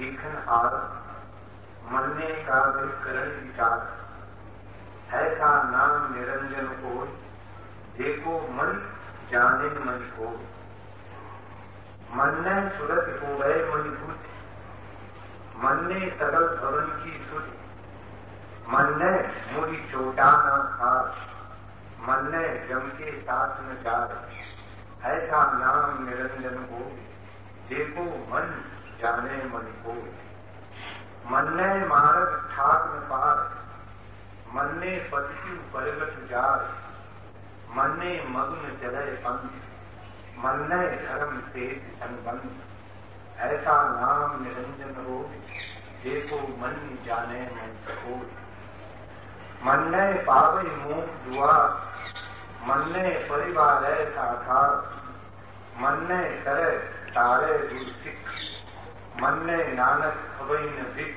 तार कागज़ कलम न लेखन आर मरने का करण विचार। ऐसा नाम निरंजन को देखो मन, जाने मन को। मन ने सुरत हो गए मणिभूत मन ने सरल भवन की सुध। मन ने मुड़ी चोटा न खास मन ने जम के साथ न चार ऐसा नाम निरंजन को देखो मन, जाने मन को मन ने मारक ठाक पार मन ने पति परगट जार मन ने मग्न चले पंथ मन ने धर्म से संबंध, ऐसा नाम निरंजन हो देखो मन जाने मन सको मन ने पावे मुख दुआ मन ने परिवार ऐसा था मन ने करे तारे सिख मन ने नानक खबई न भिख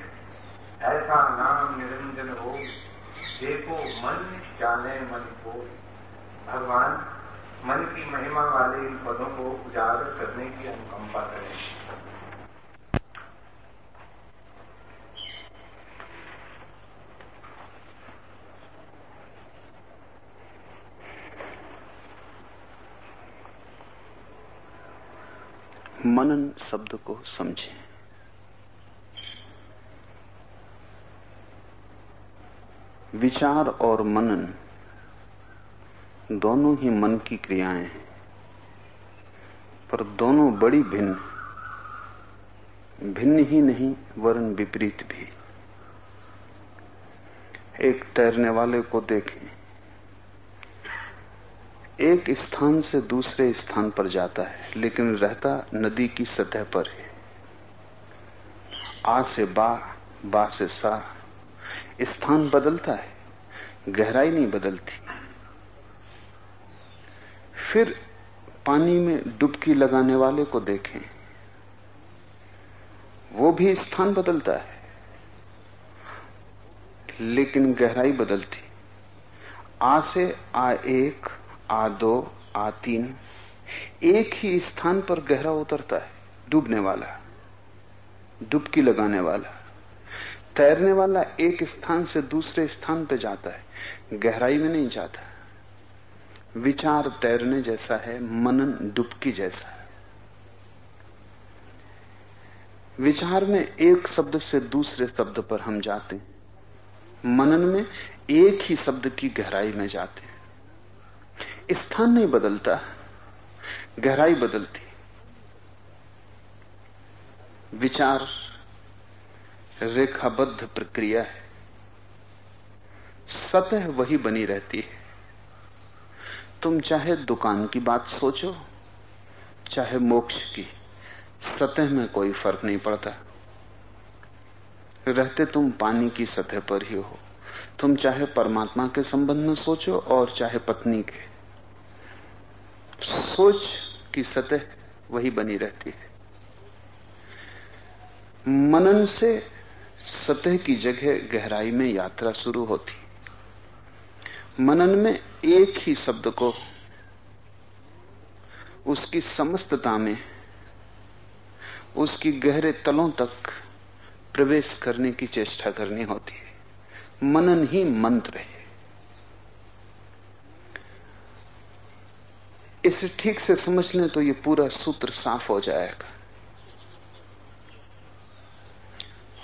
ऐसा नाम निरंजन हो, देखो मन जाने मन को। भगवान, मन की महिमा वाले इन पदों को उजागर करने की अनुकंपा करें। मनन शब्द को समझें। विचार और मनन दोनों ही मन की क्रियाएँ हैं, पर दोनों बड़ी भिन्न भिन्न ही नहीं, वरन विपरीत भी। एक तैरने वाले को देखें। एक स्थान से दूसरे स्थान पर जाता है, लेकिन रहता नदी की सतह पर है। आ से बा बा से सा स्थान बदलता है, गहराई नहीं बदलती। फिर पानी में डुबकी लगाने वाले को देखें। वो भी स्थान बदलता है, लेकिन गहराई बदलती। आ से आ एक, आ दो, आ तीन, एक ही स्थान पर गहरा उतरता है, डूबने वाला, डुबकी लगाने वाला। तैरने वाला एक स्थान से दूसरे स्थान पर जाता है, गहराई में नहीं जाता। विचार तैरने जैसा है, मनन डुबकी जैसा है। विचार में एक शब्द से दूसरे शब्द पर हम जाते हैं। मनन में एक ही शब्द की गहराई में जाते हैं। स्थान नहीं बदलता, गहराई बदलती विचार रेखाबद्ध प्रक्रिया है। सतह वही बनी रहती है। तुम चाहे दुकान की बात सोचो, चाहे मोक्ष की, सतह में कोई फ़र्क नहीं पड़ता। रहते तुम पानी की सतह पर ही हो। तुम चाहे परमात्मा के संबंध में सोचो और चाहे पत्नी के। सोच की सतह वही बनी रहती है। मनन से सतह की जगह गहराई में यात्रा शुरू होती। मनन में एक ही शब्द को, उसकी समस्तता में, उसकी गहरे तलों तक प्रवेश करने की चेष्टा करनी होती है। मनन ही मंत्र है। इसे ठीक से समझ लें तो ये पूरा सूत्र साफ़ हो जाएगा।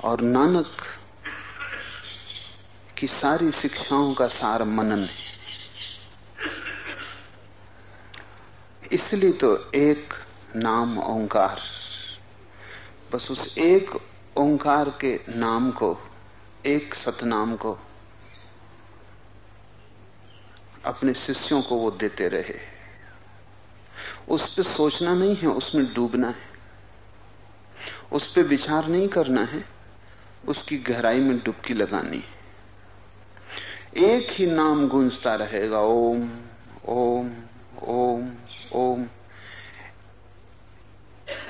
और नानक की सारी शिक्षाओं का सार मनन है। इसलिए तो एक नाम ओंकार, बस उस एक ओंकार के नाम को, एक सतनाम को अपने शिष्यों को वो देते रहे। उस पर सोचना नहीं है, उसमें डूबना है। उस पर विचार नहीं करना है। उसकी गहराई में डुबकी लगानी एक ही नाम गूंजता रहेगा, ओम ओम ओम ओम।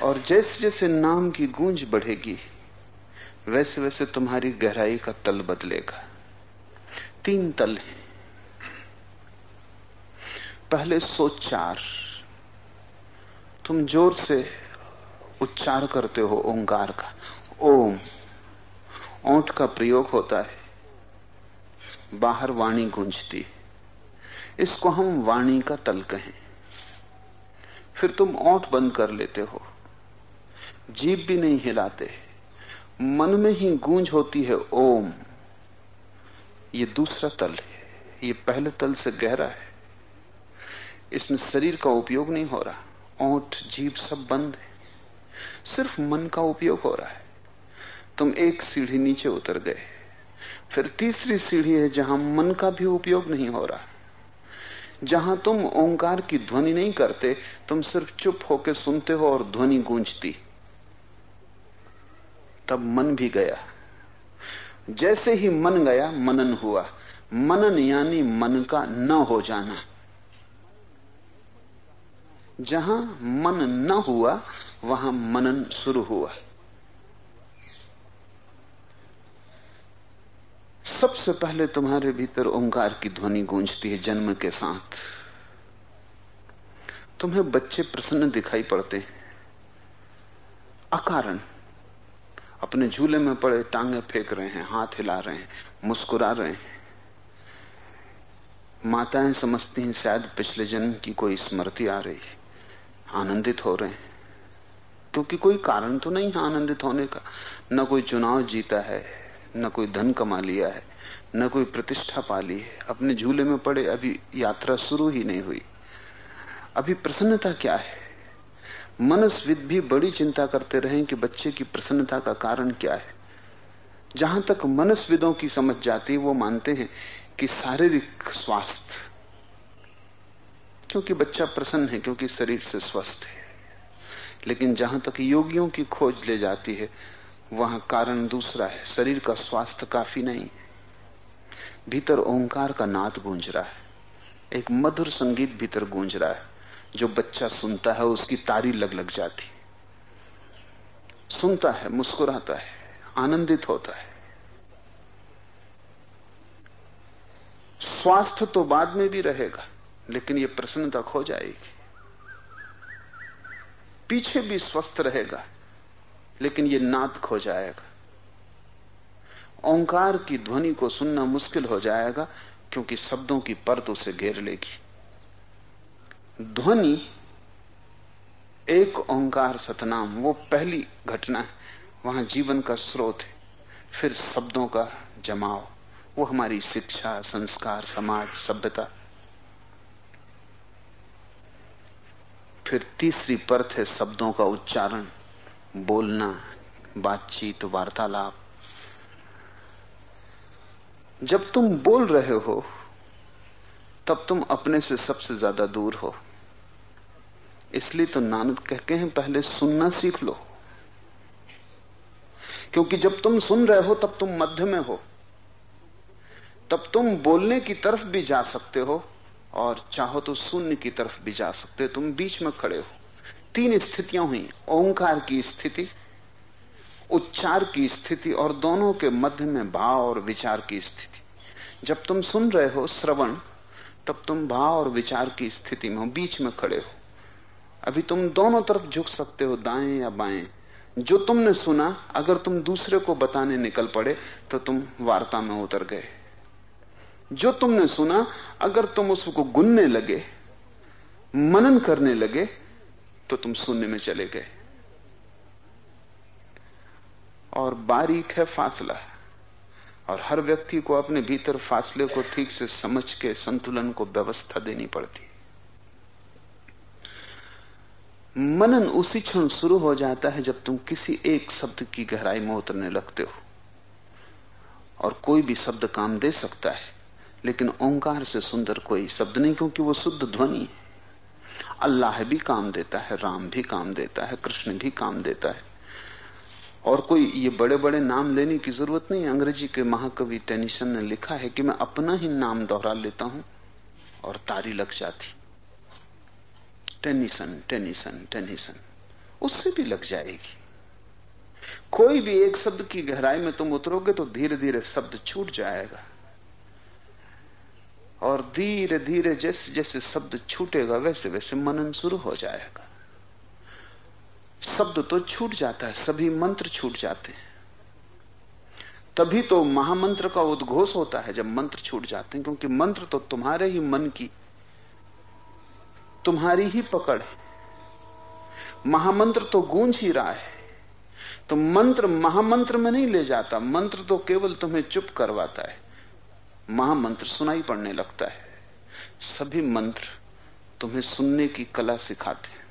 और जैसे जैसे नाम की गूंज बढ़ेगी वैसे वैसे तुम्हारी गहराई का तल बदलेगा। तीन तल हैं। पहले सोचार। तुम ज़ोर से उच्चार करते हो ओंकार का। ओम। ओंठ का प्रयोग होता है। बाहर वाणी गूंजती इसको हम वाणी का तल कहें। फिर तुम ओंठ बंद कर लेते हो। जीप भी नहीं हिलाते। मन में ही गूंज होती है ओम। ये दूसरा तल है। ये पहले तल से गहरा है। इसमें शरीर का उपयोग नहीं हो रहा। ओंठ जीप सब बंद है। सिर्फ़ मन का उपयोग हो रहा है। तुम एक सीढ़ी नीचे उतर गए। फिर तीसरी सीढ़ी है जहाँ मन का भी उपयोग नहीं हो रहा। जहाँ तुम ओंकार की ध्वनि नहीं करते, तुम सिर्फ़ चुप होकर सुनते हो और ध्वनि गूंजती। तब मन भी गया। जैसे ही मन गया, मनन हुआ। मनन यानी मन का न हो जाना। जहाँ मन न हुआ, वहाँ मनन शुरू हुआ। सबसे पहले तुम्हारे भीतर ओंकार की ध्वनि गूंजती है जन्म के साथ। तुम्हें बच्चे प्रसन्न दिखाई पड़ते हैं। अकारण। अपने झूले में पड़े टांगे फेंक रहे हैं, हाथ हिला रहे हैं, मुस्कुरा रहे हैं। माताएँ समझती हैं, शायद पिछले जन्म की कोई स्मृति आ रही है। आनंदित हो रहे हैं। क्योंकि कोई कारण तो नहीं है आनंदित होने का। न कोई चुनाव जीता है। न कोई धन कमा लिया है, न कोई प्रतिष्ठा पा ली है। अपने झूले में पड़े अभी यात्रा शुरू ही नहीं हुई। अभी प्रसन्नता क्या है? मनस्विद भी बड़ी चिंता करते रहे कि बच्चे की प्रसन्नता का कारण क्या है। जहाँ तक मनस्विदों की समझ जाती है वो मानते हैं कि शारीरिक स्वास्थ्य, क्योंकि बच्चा प्रसन्न है, क्योंकि शरीर से स्वस्थ है। लेकिन जहाँ तक योगियों की खोज ले जाती है वहाँ कारण दूसरा है। शरीर का स्वास्थ्य काफ़ी नहीं भीतर ओंकार का नाद गूंज रहा है। एक मधुर संगीत भीतर गूंज रहा है। जो बच्चा सुनता है, उसकी तारी लग लग जाती सुनता है, मुस्कुराता है, आनंदित होता है। स्वास्थ्य तो बाद में भी रहेगा, लेकिन ये प्रसन्नता खो जाएगी। पीछे भी स्वस्थ रहेगा। लेकिन ये नाद खो जाएगा। ओंकार की ध्वनि को सुनना मुश्किल हो जाएगा, क्योंकि शब्दों की परत उसे घेर लेगी। ध्वनि एक ओंकार सतनाम, वो पहली घटना है। वहाँ जीवन का स्रोत है, फिर शब्दों का जमाव। वो हमारी शिक्षा, संस्कार, समाज, सभ्यता। फिर तीसरी परत है शब्दों का उच्चारण। बोलना, बातचीत, वार्तालाप। जब तुम बोल रहे हो, तब तुम अपने से सबसे ज़्यादा दूर हो। इसलिए तो नानक कहते हैं, पहले सुनना सीख लो। क्योंकि जब तुम सुन रहे हो, तब तुम मध्य में हो। तब तुम बोलने की तरफ़ भी जा सकते हो, और चाहो तो शून्य की तरफ़ भी जा सकते हो। तुम बीच में खड़े हो। तीन स्थितियाँ हुई, ओंकार की स्थिति, उच्चार की स्थिति और दोनों के मध्य में भाव और विचार की स्थिति। जब तुम सुन रहे हो श्रवण, तब तुम भाव और विचार की स्थिति में हो, बीच में खड़े हो। अभी तुम दोनों तरफ़ झुक सकते हो, दाएँ या बाएँ। जो तुमने सुना, अगर तुम दूसरे को बताने निकल पड़े तो तुम वार्ता में उतर गए। जो तुमने सुना, अगर तुम उसको गुनने लगे, मनन करने लगे तो तुम सुनने में चले गए। और बारीक है फासला। और हर व्यक्ति को अपने भीतर फासले को ठीक से समझ के संतुलन को व्यवस्था देनी पड़ती। मनन उसी क्षण शुरू हो जाता है जब तुम किसी एक शब्द की गहराई में उतरने लगते हो। और कोई भी शब्द काम दे सकता है, लेकिन ओंकार से सुंदर कोई शब्द नहीं, क्योंकि वो शुद्ध ध्वनि है। अल्लाह भी काम देता है, राम भी काम देता है, कृष्ण भी काम देता है। और कोई ये बड़े बड़े नाम लेने की ज़रूरत नहीं अंग्रेज़ी के महाकवि टेनिसन ने लिखा है कि मैं अपना ही नाम दोहरा लेता हूँ और तारी लग जाती। टेनिसन टेनिसन टेनिसन, उससे भी लग जाएगी। कोई भी एक शब्द की गहराई में तुम उतरोगे तो धीरे धीरे शब्द छूट जाएगा। और धीरे धीरे जैसे जैसे शब्द छूटेगा, वैसे वैसे मनन शुरू हो जाएगा। शब्द तो छूट जाता है, सभी मंत्र छूट जाते हैं। तभी तो महामंत्र का उद्घोष होता है, जब मंत्र छूट जाते हैं, क्योंकि मंत्र तो तुम्हारे ही मन की, तुम्हारी ही पकड़ है। महामंत्र तो गूंज ही रहा है। तो मंत्र महामंत्र में नहीं ले जाता, मंत्र तो केवल तुम्हें चुप करवाता है। महामंत्र सुनाई पड़ने लगता है। सभी मंत्र तुम्हें सुनने की कला सिखाते हैं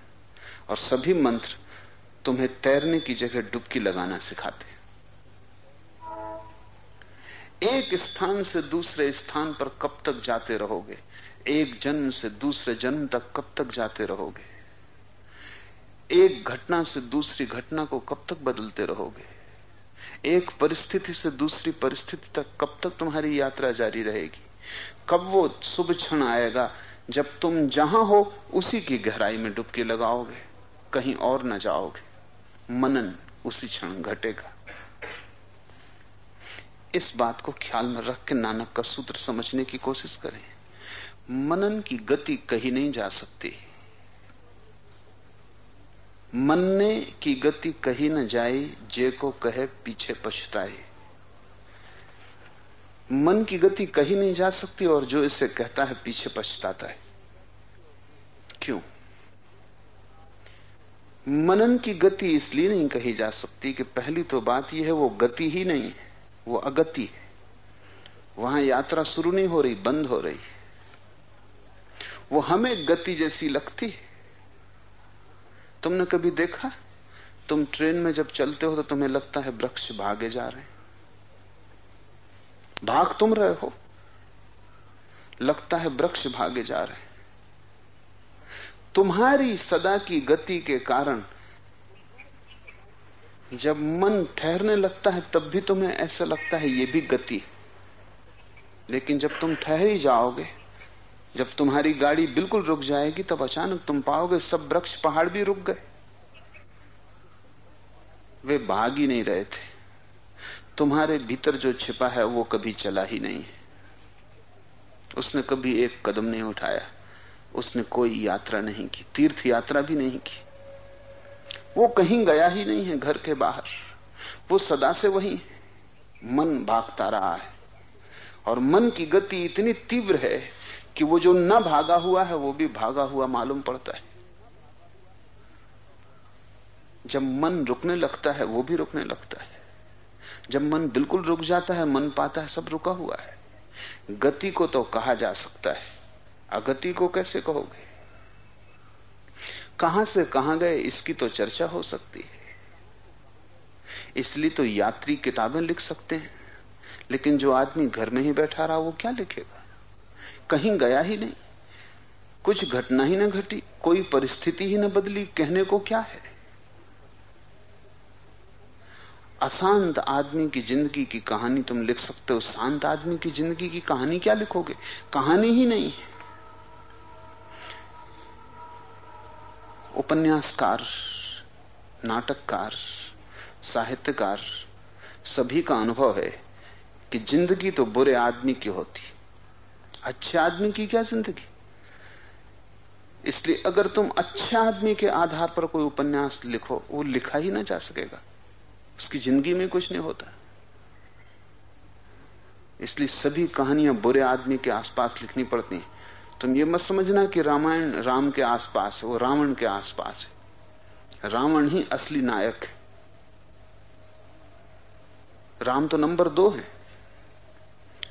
और सभी मंत्र तुम्हें तैरने की जगह डुबकी लगाना सिखाते हैं। एक स्थान से दूसरे स्थान पर कब तक जाते रहोगे? एक जन्म से दूसरे जन्म तक कब तक जाते रहोगे? एक घटना से दूसरी घटना को कब तक बदलते रहोगे? एक परिस्थिति से दूसरी परिस्थिति तक कब तक तुम्हारी यात्रा जारी रहेगी? कब वो शुभ क्षण आएगा? जब तुम जहाँ हो, उसी की गहराई में डुबकी लगाओगे, कहीं और न जाओगे। मनन उसी क्षण घटेगा। इस बात को ख्याल में रख के नानक का सूत्र समझने की कोशिश करें। मनन की गति कहीं नहीं जा सकती। मनने की गति कहीं न जाए, जे को कहे पीछे पछताए। मन की गति कहीं नहीं जा सकती और जो इसे कहता है पीछे पछताता है। क्यों? मनन की गति इसलिए नहीं कही जा सकती कि पहली तो बात यह है, वो गति ही नहीं है, वो अगति है। वहाँ यात्रा शुरू नहीं हो रही, बंद हो रही वो हमें गति जैसी लगती है। तुमने कभी देखा? तुम ट्रेन में जब चलते हो तो तुम्हें लगता है वृक्ष भागे जा रहे हैं। भाग तुम रहे हो। लगता है वृक्ष भागे जा रहे हैं। तुम्हारी सदा की गति के कारण जब मन ठहरने लगता है, तब भी तुम्हें ऐसा लगता है, ये भी गति लेकिन जब तुम ठहर ही जाओगे जब तुम्हारी गाड़ी बिल्कुल रुक जाएगी, तब अचानक तुम पाओगे सब वृक्ष पहाड़ भी रुक गए। वे भाग ही नहीं रहे थे। तुम्हारे भीतर जो छिपा है, वो कभी चला ही नहीं है। उसने कभी एक कदम नहीं उठाया। उसने कोई यात्रा नहीं की, तीर्थ यात्रा भी नहीं की। वो कहीं गया ही नहीं है घर के बाहर। वो सदा से वही मन भागता रहा है। और मन की गति इतनी तीव्र है कि वो जो न भागा हुआ है, वो भी भागा हुआ मालूम पड़ता है। जब मन रुकने लगता है, वो भी रुकने लगता है। जब मन बिल्कुल रुक जाता है, मन पाता है, सब रुका हुआ है। गति को तो कहा जा सकता है। अगति को कैसे कहोगे? कहाँ से कहाँ गए, इसकी तो चर्चा हो सकती है। इसलिए तो यात्री किताबें लिख सकते हैं। लेकिन जो आदमी घर में ही बैठा रहा, वो क्या लिखेगा? कहीं गया ही नहीं। कुछ घटना ही ना घटी, कोई परिस्थिति ही ना बदली, कहने को क्या है? अशांत आदमी की ज़िंदगी की कहानी तुम लिख सकते हो। शांत आदमी की ज़िंदगी की कहानी क्या लिखोगे? कहानी ही नहीं है। उपन्यासकार, नाटककार, साहित्यकार, सभी का अनुभव है कि ज़िंदगी तो बुरे आदमी की होती अच्छे आदमी की क्या ज़िंदगी? इसलिए अगर तुम अच्छे आदमी के आधार पर कोई उपन्यास लिखो, वो लिखा ही ना जा सकेगा। उसकी ज़िंदगी में कुछ नहीं होता। इसलिए सभी कहानियाँ बुरे आदमी के आसपास लिखनी पड़ती हैं। तुम ये मत समझना कि रामायण राम के आसपास है, वो रावण के आसपास है। रावण ही असली नायक है। राम तो नंबर दो है।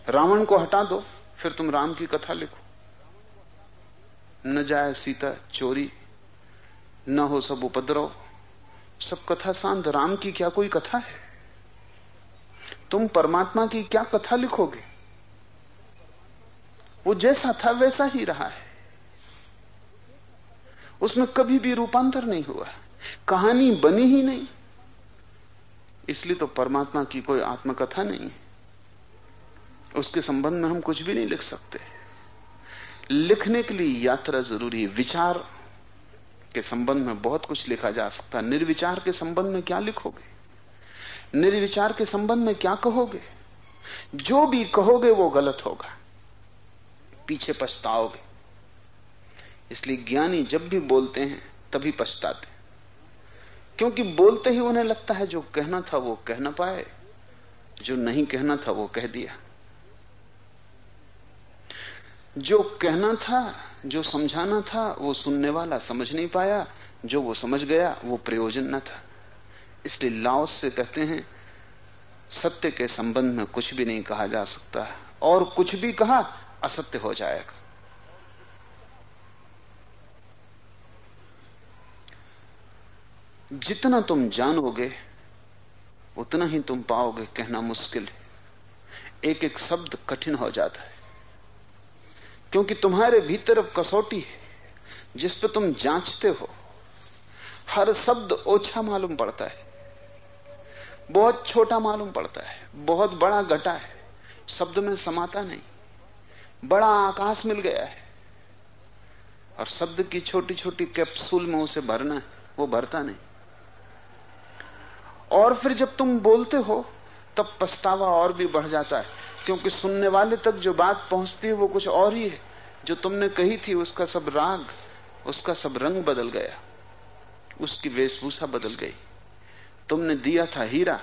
रावण को हटा दो। फिर तुम राम की कथा लिखो। न जाए सीता, चोरी, न हो सब उपद्रव। सब कथा शांत। राम की क्या कोई कथा है? तुम परमात्मा की क्या कथा लिखोगे? वो जैसा था वैसा ही रहा है। उसमें कभी भी रूपांतर नहीं हुआ। कहानी बनी ही नहीं। इसलिए तो परमात्मा की कोई आत्मकथा नहीं है। उसके संबंध में हम कुछ भी नहीं लिख सकते। लिखने के लिए यात्रा ज़रूरी है। विचार के संबंध में बहुत कुछ लिखा जा सकता है। निर्विचार के संबंध में क्या लिखोगे? निर्विचार के संबंध में क्या कहोगे? जो भी कहोगे वो गलत होगा। पीछे पछताओगे। इसलिए ज्ञानी जब भी बोलते हैं, तभी पछताते क्योंकि बोलते ही उन्हें लगता है जो कहना था वो कह ना पाए, जो नहीं कहना था वो कह दिया। जो कहना था, जो समझाना था, वो सुनने वाला समझ नहीं पाया। जो वो समझ गया, वो प्रयोजन न था। इसलिए लाओस से कहते हैं, सत्य के संबंध में कुछ भी नहीं कहा जा सकता। और कुछ भी कहा, असत्य हो जाएगा। जितना तुम जानोगे, उतना ही तुम पाओगे, कहना मुश्किल है। एक एक शब्द कठिन हो जाता है। क्योंकि तुम्हारे भीतर अब कसौटी है, जिस पर तुम जांचते हो। हर शब्द ओछा मालूम पड़ता है। बहुत छोटा मालूम पड़ता है, बहुत बड़ा घटा है, शब्द में समाता नहीं। बड़ा आकाश मिल गया है। और शब्द की छोटी छोटी कैप्सूल में उसे भरना है, वो भरता नहीं। और फिर जब तुम बोलते हो तब पछतावा और भी बढ़ जाता है। क्योंकि सुनने वाले तक जो बात पहुँचती है, वो कुछ और ही है। जो तुमने कही थी, उसका सब राग, उसका सब रंग बदल गया। उसकी वेशभूषा बदल गई। तुमने दिया था हीरा,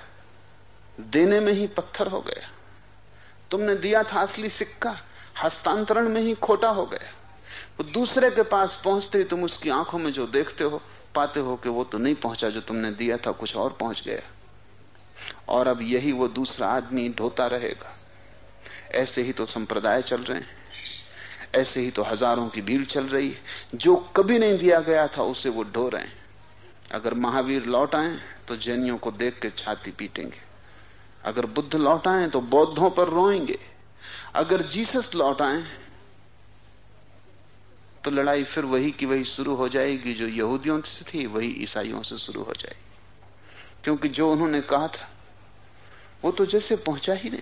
देने में ही पत्थर हो गया। तुमने दिया था असली सिक्का, हस्तांतरण में ही खोटा हो गया। वो दूसरे के पास पहुँचते ही तुम उसकी आँखों में जो देखते हो, पाते हो कि वो तो नहीं पहुँचा जो तुमने दिया था, कुछ और पहुँच गया। और अब यही वो दूसरा आदमी ढोता रहेगा। ऐसे ही तो संप्रदाय चल रहे हैं। ऐसे ही तो हज़ारों की भीड़ चल रही है। जो कभी नहीं दिया गया था, उसे वो ढो रहे हैं। अगर महावीर लौट आए तो जैनियों को देख के छाती पीटेंगे। अगर बुद्ध लौट आए तो बौद्धों पर रोएँगे। अगर जीसस लौट आए तो लड़ाई फिर वही की वही शुरू हो जाएगी, जो यहूदियों से थी, वही ईसाइयों से शुरू हो जाएगी। क्योंकि जो उन्होंने कहा था वो तो जैसे पहुँचा ही नहीं।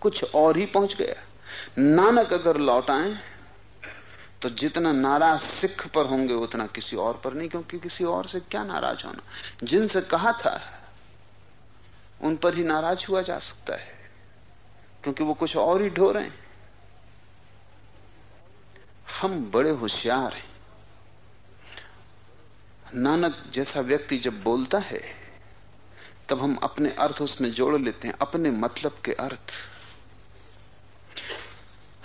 कुछ और ही पहुँच गया। नानक अगर लौट आए तो जितना नाराज़ सिख पर होंगे, उतना किसी और पर नहीं, क्योंकि किसी और से क्या नाराज़ होना? जिनसे कहा था, उन पर ही नाराज़ हुआ जा सकता है, क्योंकि वो कुछ और ही ढो रहे हैं। हम बड़े होशियार हैं। नानक जैसा व्यक्ति जब बोलता है तब हम अपने अर्थ उसमें जोड़ लेते हैं, अपने मतलब के अर्थ।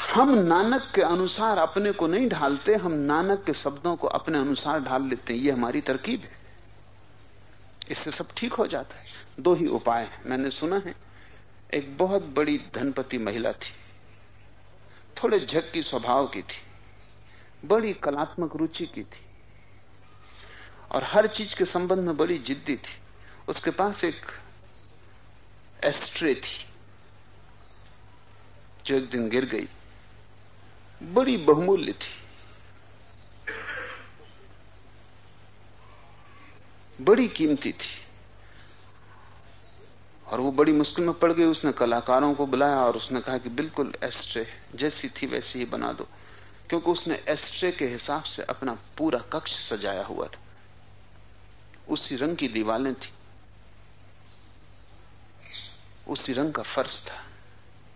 हम नानक के अनुसार अपने को नहीं ढालते, हम नानक के शब्दों को अपने अनुसार ढाल लेते हैं। ये हमारी तरकीब है। इससे सब ठीक हो जाता है। दो ही उपाय मैंने सुना है, एक बहुत बड़ी धनपति महिला थी। थोड़े झक्की स्वभाव की थी। बड़ी कलात्मक रुचि की थी। और हर चीज़ के संबंध में बड़ी जिद्दी थी। उसके पास एक एस्ट्रे थी, जो एक दिन गिर गई। बड़ी बहुमूल्य थी। बड़ी कीमती थी। और वो बड़ी मुश्किल में पड़ गई। उसने कलाकारों को बुलाया और उसने कहा कि बिल्कुल एस्ट्रे जैसी थी वैसी ही बना दो, क्योंकि उसने एस्ट्रे के हिसाब से अपना पूरा कक्ष सजाया हुआ था। उसी रंग की दीवारें थी। उसी रंग का फर्श था।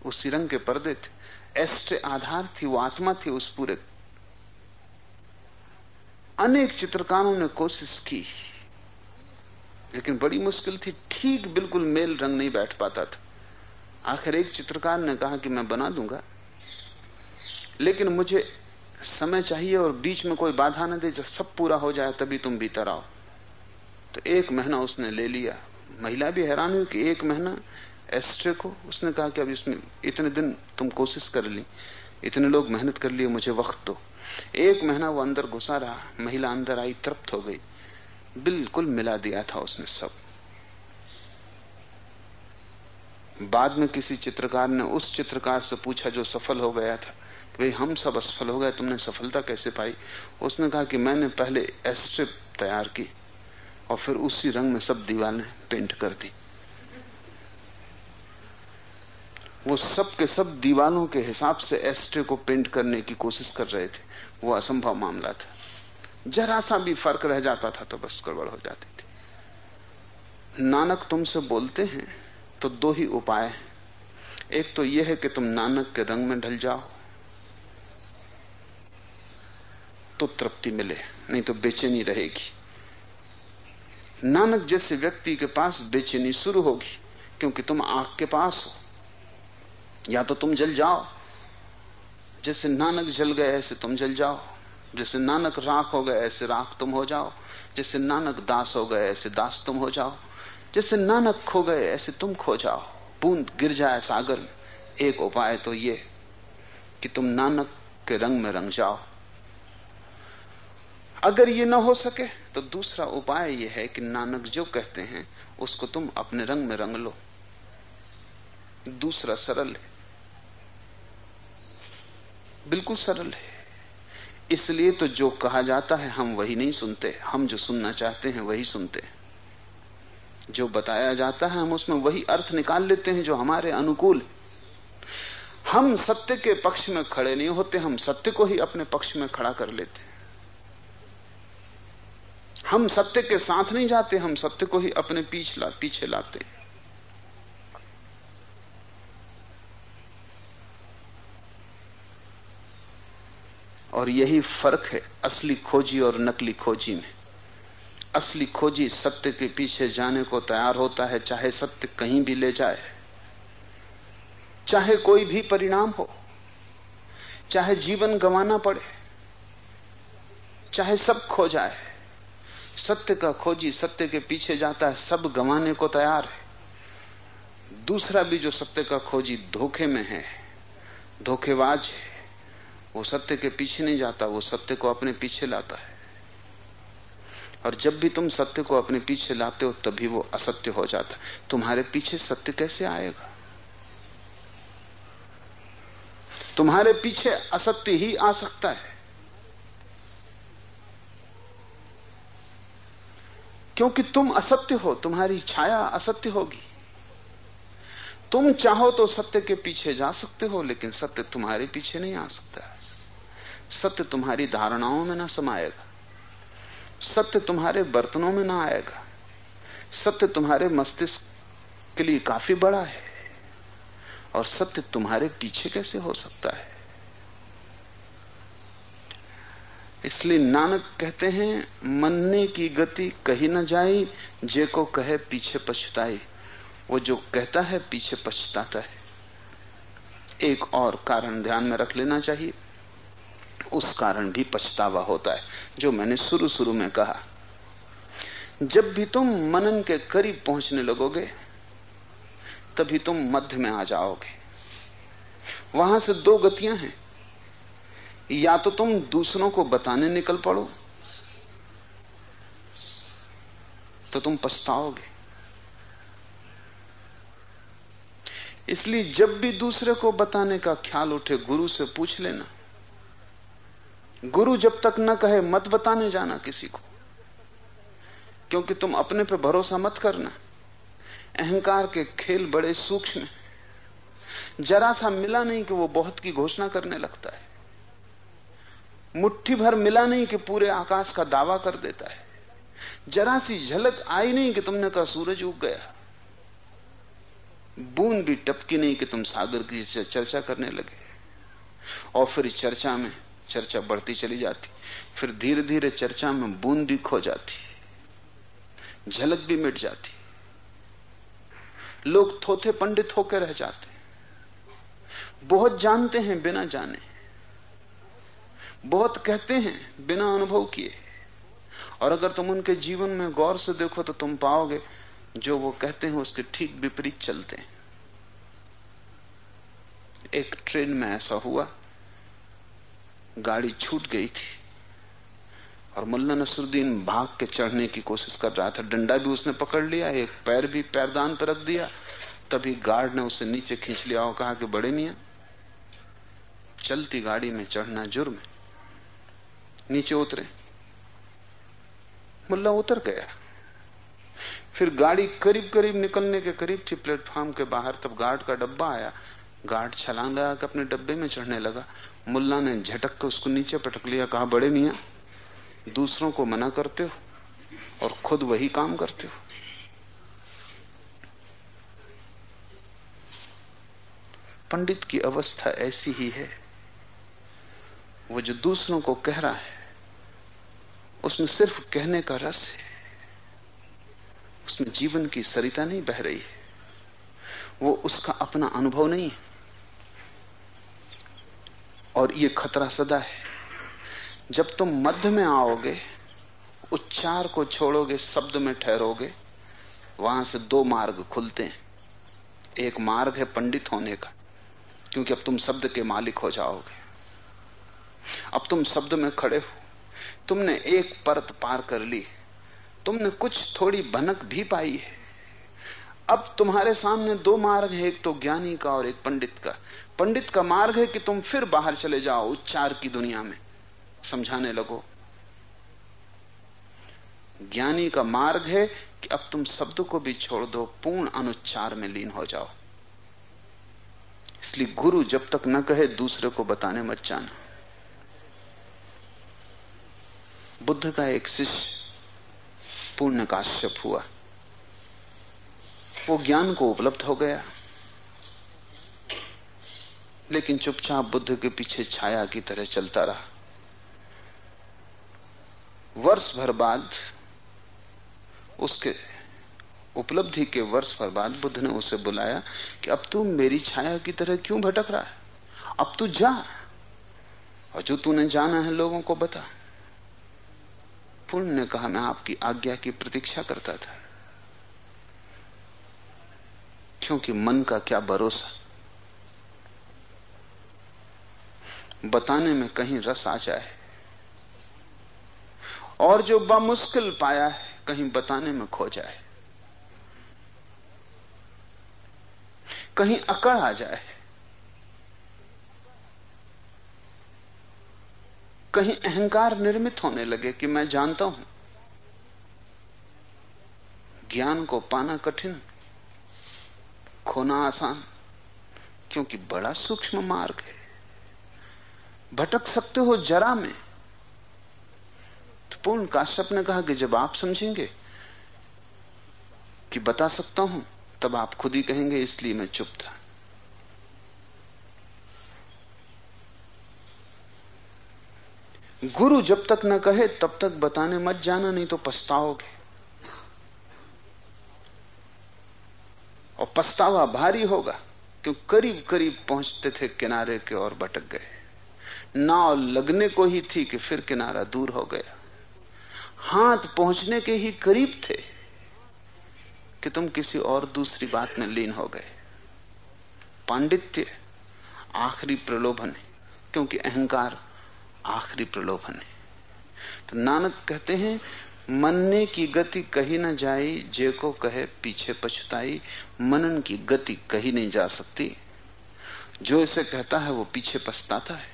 उसी रंग के पर्दे थे। एस्ट्रे आधार थी, वो आत्मा थी उस पूरे। अनेक चित्रकारों ने कोशिश की, लेकिन बड़ी मुश्किल थी। ठीक बिल्कुल मेल रंग नहीं बैठ पाता था। आखिर एक चित्रकार ने कहा कि मैं बना दूँगा, लेकिन मुझे समय चाहिए और बीच में कोई बाधा न दे। जब सब पूरा हो जाए, तभी तुम भीतर आओ। तो एक महीना उसने ले लिया। महिला भी हैरान हुई कि एक महीना एस्ट्रे को, उसने कहा कि अब इसमें इतने दिन तुम कोशिश कर ली, इतने लोग मेहनत कर लिए, मुझे वक्त दो। एक महीना वो अंदर घुसा रहा, महिला अंदर आई, तृप्त हो गई। बिल्कुल मिला दिया था उसने सब। बाद में किसी चित्रकार ने उस चित्रकार से पूछा जो सफल हो गया था भाई, हम सब असफल हो गए, तुमने सफलता कैसे पाई? उसने कहा कि मैंने पहले एस्ट्रिप तैयार की और फिर उसी रंग में सब दीवारें पेंट कर दी। वो सब के सब दीवालों के हिसाब से एस्ट्रे को पेंट करने की कोशिश कर रहे थे। वो असंभव मामला था। जरा सा भी फ़र्क रह जाता था तो बस गड़बड़ हो जाती थी। नानक तुमसे बोलते हैं तो दो ही उपाय हैं। एक तो यह है कि तुम नानक के रंग में ढल जाओ तो तृप्ति मिले, नहीं तो बेचैनी रहेगी। नानक जैसे व्यक्ति के पास बेचैनी शुरू होगी, क्योंकि तुम आग के पास हो। या तो तुम जल जाओ। जैसे नानक जल गए, ऐसे तुम जल जाओ। जैसे नानक राख हो गए, ऐसे राख तुम हो जाओ। जैसे नानक दास हो गए, ऐसे दास तुम हो जाओ। जैसे नानक खो गए, ऐसे तुम खो जाओ। बूंद गिर जाए सागर में। एक उपाय तो ये, कि तुम नानक के रंग में रंग जाओ। अगर ये ना हो सके तो दूसरा उपाय यह है कि नानक जो कहते हैं, उसको तुम अपने रंग में रंग लो। दूसरा सरल है। बिल्कुल सरल है। इसलिए तो जो कहा जाता है हम वही नहीं सुनते। हम जो सुनना चाहते हैं वही सुनते हैं। जो बताया जाता है हम उसमें वही अर्थ निकाल लेते हैं जो हमारे अनुकूल हम सत्य के पक्ष में खड़े नहीं होते हम सत्य को ही अपने पक्ष में खड़ा कर लेते हैं। हम सत्य के साथ नहीं जाते हम सत्य को ही अपने पीछ ला, पीछे लाते हैं। और यही फ़र्क है असली खोजी और नकली खोजी में। असली खोजी सत्य के पीछे जाने को तैयार होता है, चाहे सत्य कहीं भी ले जाए, चाहे कोई भी परिणाम हो, चाहे जीवन गंवाना पड़े, चाहे सब खो जाए। सत्य का खोजी सत्य के पीछे जाता है, सब गंवाने को तैयार है। दूसरा भी जो सत्य का खोजी धोखे में है, धोखेबाज है वो सत्य के पीछे नहीं जाता, वो सत्य को अपने पीछे लाता है। और जब भी तुम सत्य को अपने पीछे लाते हो, तभी वो असत्य हो जाता तुम्हारे पीछे सत्य कैसे आएगा? तुम्हारे पीछे असत्य ही आ सकता है। क्योंकि तुम असत्य हो, तुम्हारी छाया असत्य होगी। तुम चाहो तो सत्य के पीछे जा सकते हो, लेकिन सत्य तुम्हारे पीछे नहीं आ सकता। सत्य तुम्हारी धारणाओं में ना समाएगा। सत्य तुम्हारे बर्तनों में ना आएगा। सत्य तुम्हारे मस्तिष्क के लिए काफ़ी बड़ा है। और सत्य तुम्हारे पीछे कैसे हो सकता है? इसलिए नानक कहते हैं, मनने की गति कही न जाई, जे को कहे पीछे पछताई। वो जो कहता है, पीछे पछताता है। एक और कारण ध्यान में रख लेना चाहिए। उस कारण भी पछतावा होता है, जो मैंने शुरू शुरू में कहा। जब भी तुम मनन के करीब पहुँचने लगोगे, तभी तुम मध्य में आ जाओगे। वहाँ से दो गतियाँ हैं। या तो तुम दूसरों को बताने निकल पड़ो तो तुम पछताओगे। इसलिए जब भी दूसरे को बताने का ख्याल उठे, गुरु से पूछ लेना गुरु जब तक न कहे, मत बताने जाना किसी को। क्योंकि तुम अपने पे भरोसा मत करना। अहंकार के खेल बड़े सूक्ष्म जरा सा मिला नहीं कि वो बहुत की घोषणा करने लगता है। मुट्ठी भर मिला नहीं कि पूरे आकाश का दावा कर देता है। जरा सी झलक आई नहीं कि तुमने कहा सूरज उग गया। बूंद भी टपकी नहीं कि तुम सागर की चर्चा करने लगे। और फिर चर्चा में चर्चा बढ़ती चली जाती। फिर धीरे धीरे चर्चा में बूंद भी खो जाती। झलक भी मिट जाती। लोग थोथे पंडित होकर रह जाते। बहुत जानते हैं, बिना जाने। बहुत कहते हैं, बिना अनुभव किए। और अगर तुम उनके जीवन में गौर से देखो तो तुम पाओगे, जो वो कहते हैं, उसके ठीक विपरीत चलते हैं। एक ट्रेन में ऐसा हुआ। गाड़ी छूट गई थी। और मुल्ला नसरुद्दीन भाग के चढ़ने की कोशिश कर रहा था। डंडा भी उसने पकड़ लिया, एक पैर भी पैरदान पर रख दिया। तभी गार्ड ने उसे नीचे खींच लिया और कहा कि, बड़े मिया, चलती गाड़ी में चढ़ना जुर्म है। नीचे उतरे। मुल्ला उतर गया। फिर गाड़ी करीब करीब निकलने के करीब थी। प्लेटफॉर्म के बाहर तब गार्ड का डब्बा आया। गार्ड छलांग लगा के अपने डब्बे में चढ़ने लगा। मुल्ला ने झटक के उसको नीचे पटक लिया, कहा, बड़े मियाँ, दूसरों को मना करते हो और खुद वही काम करते हो? पंडित की अवस्था ऐसी ही है। वो जो दूसरों को कह रहा है, उसमें सिर्फ़ कहने का रस है। उसमें जीवन की सरिता नहीं बह रही है। वो उसका अपना अनुभव नहीं है। और ये खतरा सदा है। जब तुम मध्य में आओगे, उच्चार को छोड़ोगे, शब्द में ठहरोगे, वहाँ से दो मार्ग खुलते हैं। एक मार्ग है पंडित होने का, क्योंकि अब तुम शब्द के मालिक हो जाओगे। अब तुम शब्द में खड़े हो। तुमने एक परत पार कर ली। तुमने कुछ थोड़ी भनक भी पाई है। अब तुम्हारे सामने दो मार्ग है, एक तो ज्ञानी का और एक पंडित का। पंडित का मार्ग है कि तुम फिर बाहर चले जाओ, उच्चार की दुनिया में। समझाने लगो। ज्ञानी का मार्ग है कि अब तुम शब्द को भी छोड़ दो, पूर्ण अनुच्चार में लीन हो जाओ। इसलिए गुरु जब तक न कहे, दूसरे को बताने मत जाना। बुद्ध का एक शिष्य पूर्ण काश्यप हुआ। वो ज्ञान को उपलब्ध हो गया। लेकिन चुपचाप बुद्ध के पीछे छाया की तरह चलता रहा। वर्ष भर बाद उसके उपलब्धि के वर्ष भर बाद बुद्ध ने उसे बुलाया कि अब तू मेरी छाया की तरह क्यों भटक रहा है? अब तू जा और जो तूने जाना है लोगों को बता। पूर्ण ने कहा, मैं आपकी आज्ञा की प्रतीक्षा करता था। क्योंकि मन का क्या भरोसा? बताने में कहीं रस आ जाए। और जो बामुश्किल पाया है, कहीं बताने में खो जाए। कहीं अकड़ आ जाए। कहीं अहंकार निर्मित होने लगे कि मैं जानता हूँ। ज्ञान को पाना कठिन, खोना आसान, क्योंकि बड़ा सूक्ष्म मार्ग है। भटक सकते हो जरा में। तो पूर्ण काश्यप ने कहा कि जब आप समझेंगे कि बता सकता हूँ, तब आप खुद ही कहेंगे, इसलिए मैं चुप था। गुरु जब तक न कहे, तब तक बताने मत जाना, नहीं तो पछताओगे। और पछतावा भारी होगा, क्यों करीब करीब पहुँचते थे किनारे के और भटक गए। नाव लगने को ही थी कि फिर किनारा दूर हो गया। हाथ पहुँचने के ही करीब थे कि तुम किसी और दूसरी बात में लीन हो गए। पांडित्य आखिरी प्रलोभन है, क्योंकि अहंकार आखिरी प्रलोभन है। तो नानक कहते हैं, मनने की गति कही न जाई, जे को कहे पीछे पछताई, मनन की गति कही नहीं जा सकती। जो इसे कहता है, वो पीछे पछताता है।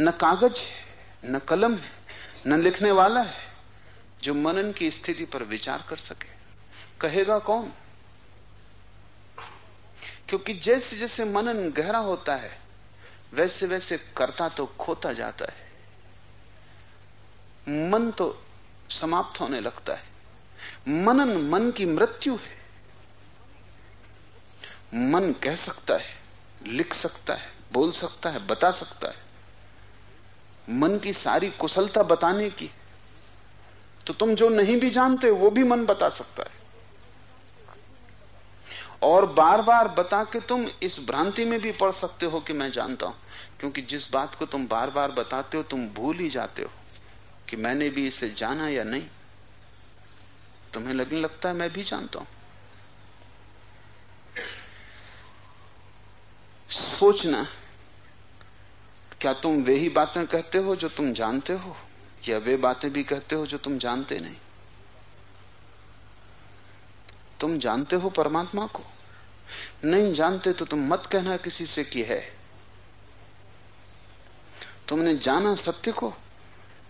न कागज़ है, न कलम है, न लिखने वाला है, जो मनन की स्थिति पर विचार कर सके। कहेगा कौन? क्योंकि जैसे जैसे मनन गहरा होता है, वैसे वैसे करता तो खोता जाता है। मन तो समाप्त होने लगता है। मनन मन की मृत्यु है। मन कह सकता है, लिख सकता है, बोल सकता है, बता सकता है। मन की सारी कुशलता बताने की। तो तुम जो नहीं भी जानते वो भी मन बता सकता है। और बार बार बता के तुम इस भ्रांति में भी पड़ सकते हो कि मैं जानता हूँ। क्योंकि जिस बात को तुम बार बार बताते हो, तुम भूल ही जाते हो कि मैंने भी इसे जाना या नहीं। तुम्हें लगने लगता है मैं भी जानता हूँ। सोचना क्या तुम वे ही बातें कहते हो जो तुम जानते हो? या वे बातें भी कहते हो जो तुम जानते नहीं? तुम जानते हो परमात्मा को? नहीं जानते तो तुम मत कहना किसी से कि है। तुमने जाना सत्य को?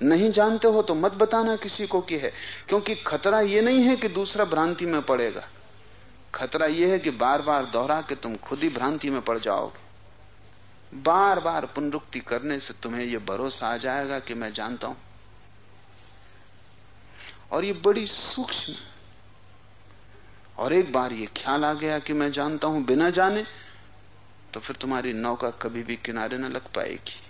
नहीं जानते हो तो मत बताना किसी को कि है। क्योंकि खतरा यह नहीं है कि दूसरा भ्रांति में पड़ेगा। खतरा यह है कि बार बार दोहरा के तुम खुद ही भ्रांति में पड़ जाओगे। बार बार पुनरुक्ति करने से तुम्हें यह भरोसा आ जाएगा कि मैं जानता हूँ। और ये बड़ी सूक्ष्म और एक बार ये ख्याल आ गया कि मैं जानता हूँ, बिना जाने तो फिर तुम्हारी नौका कभी भी किनारे न लग पाएगी।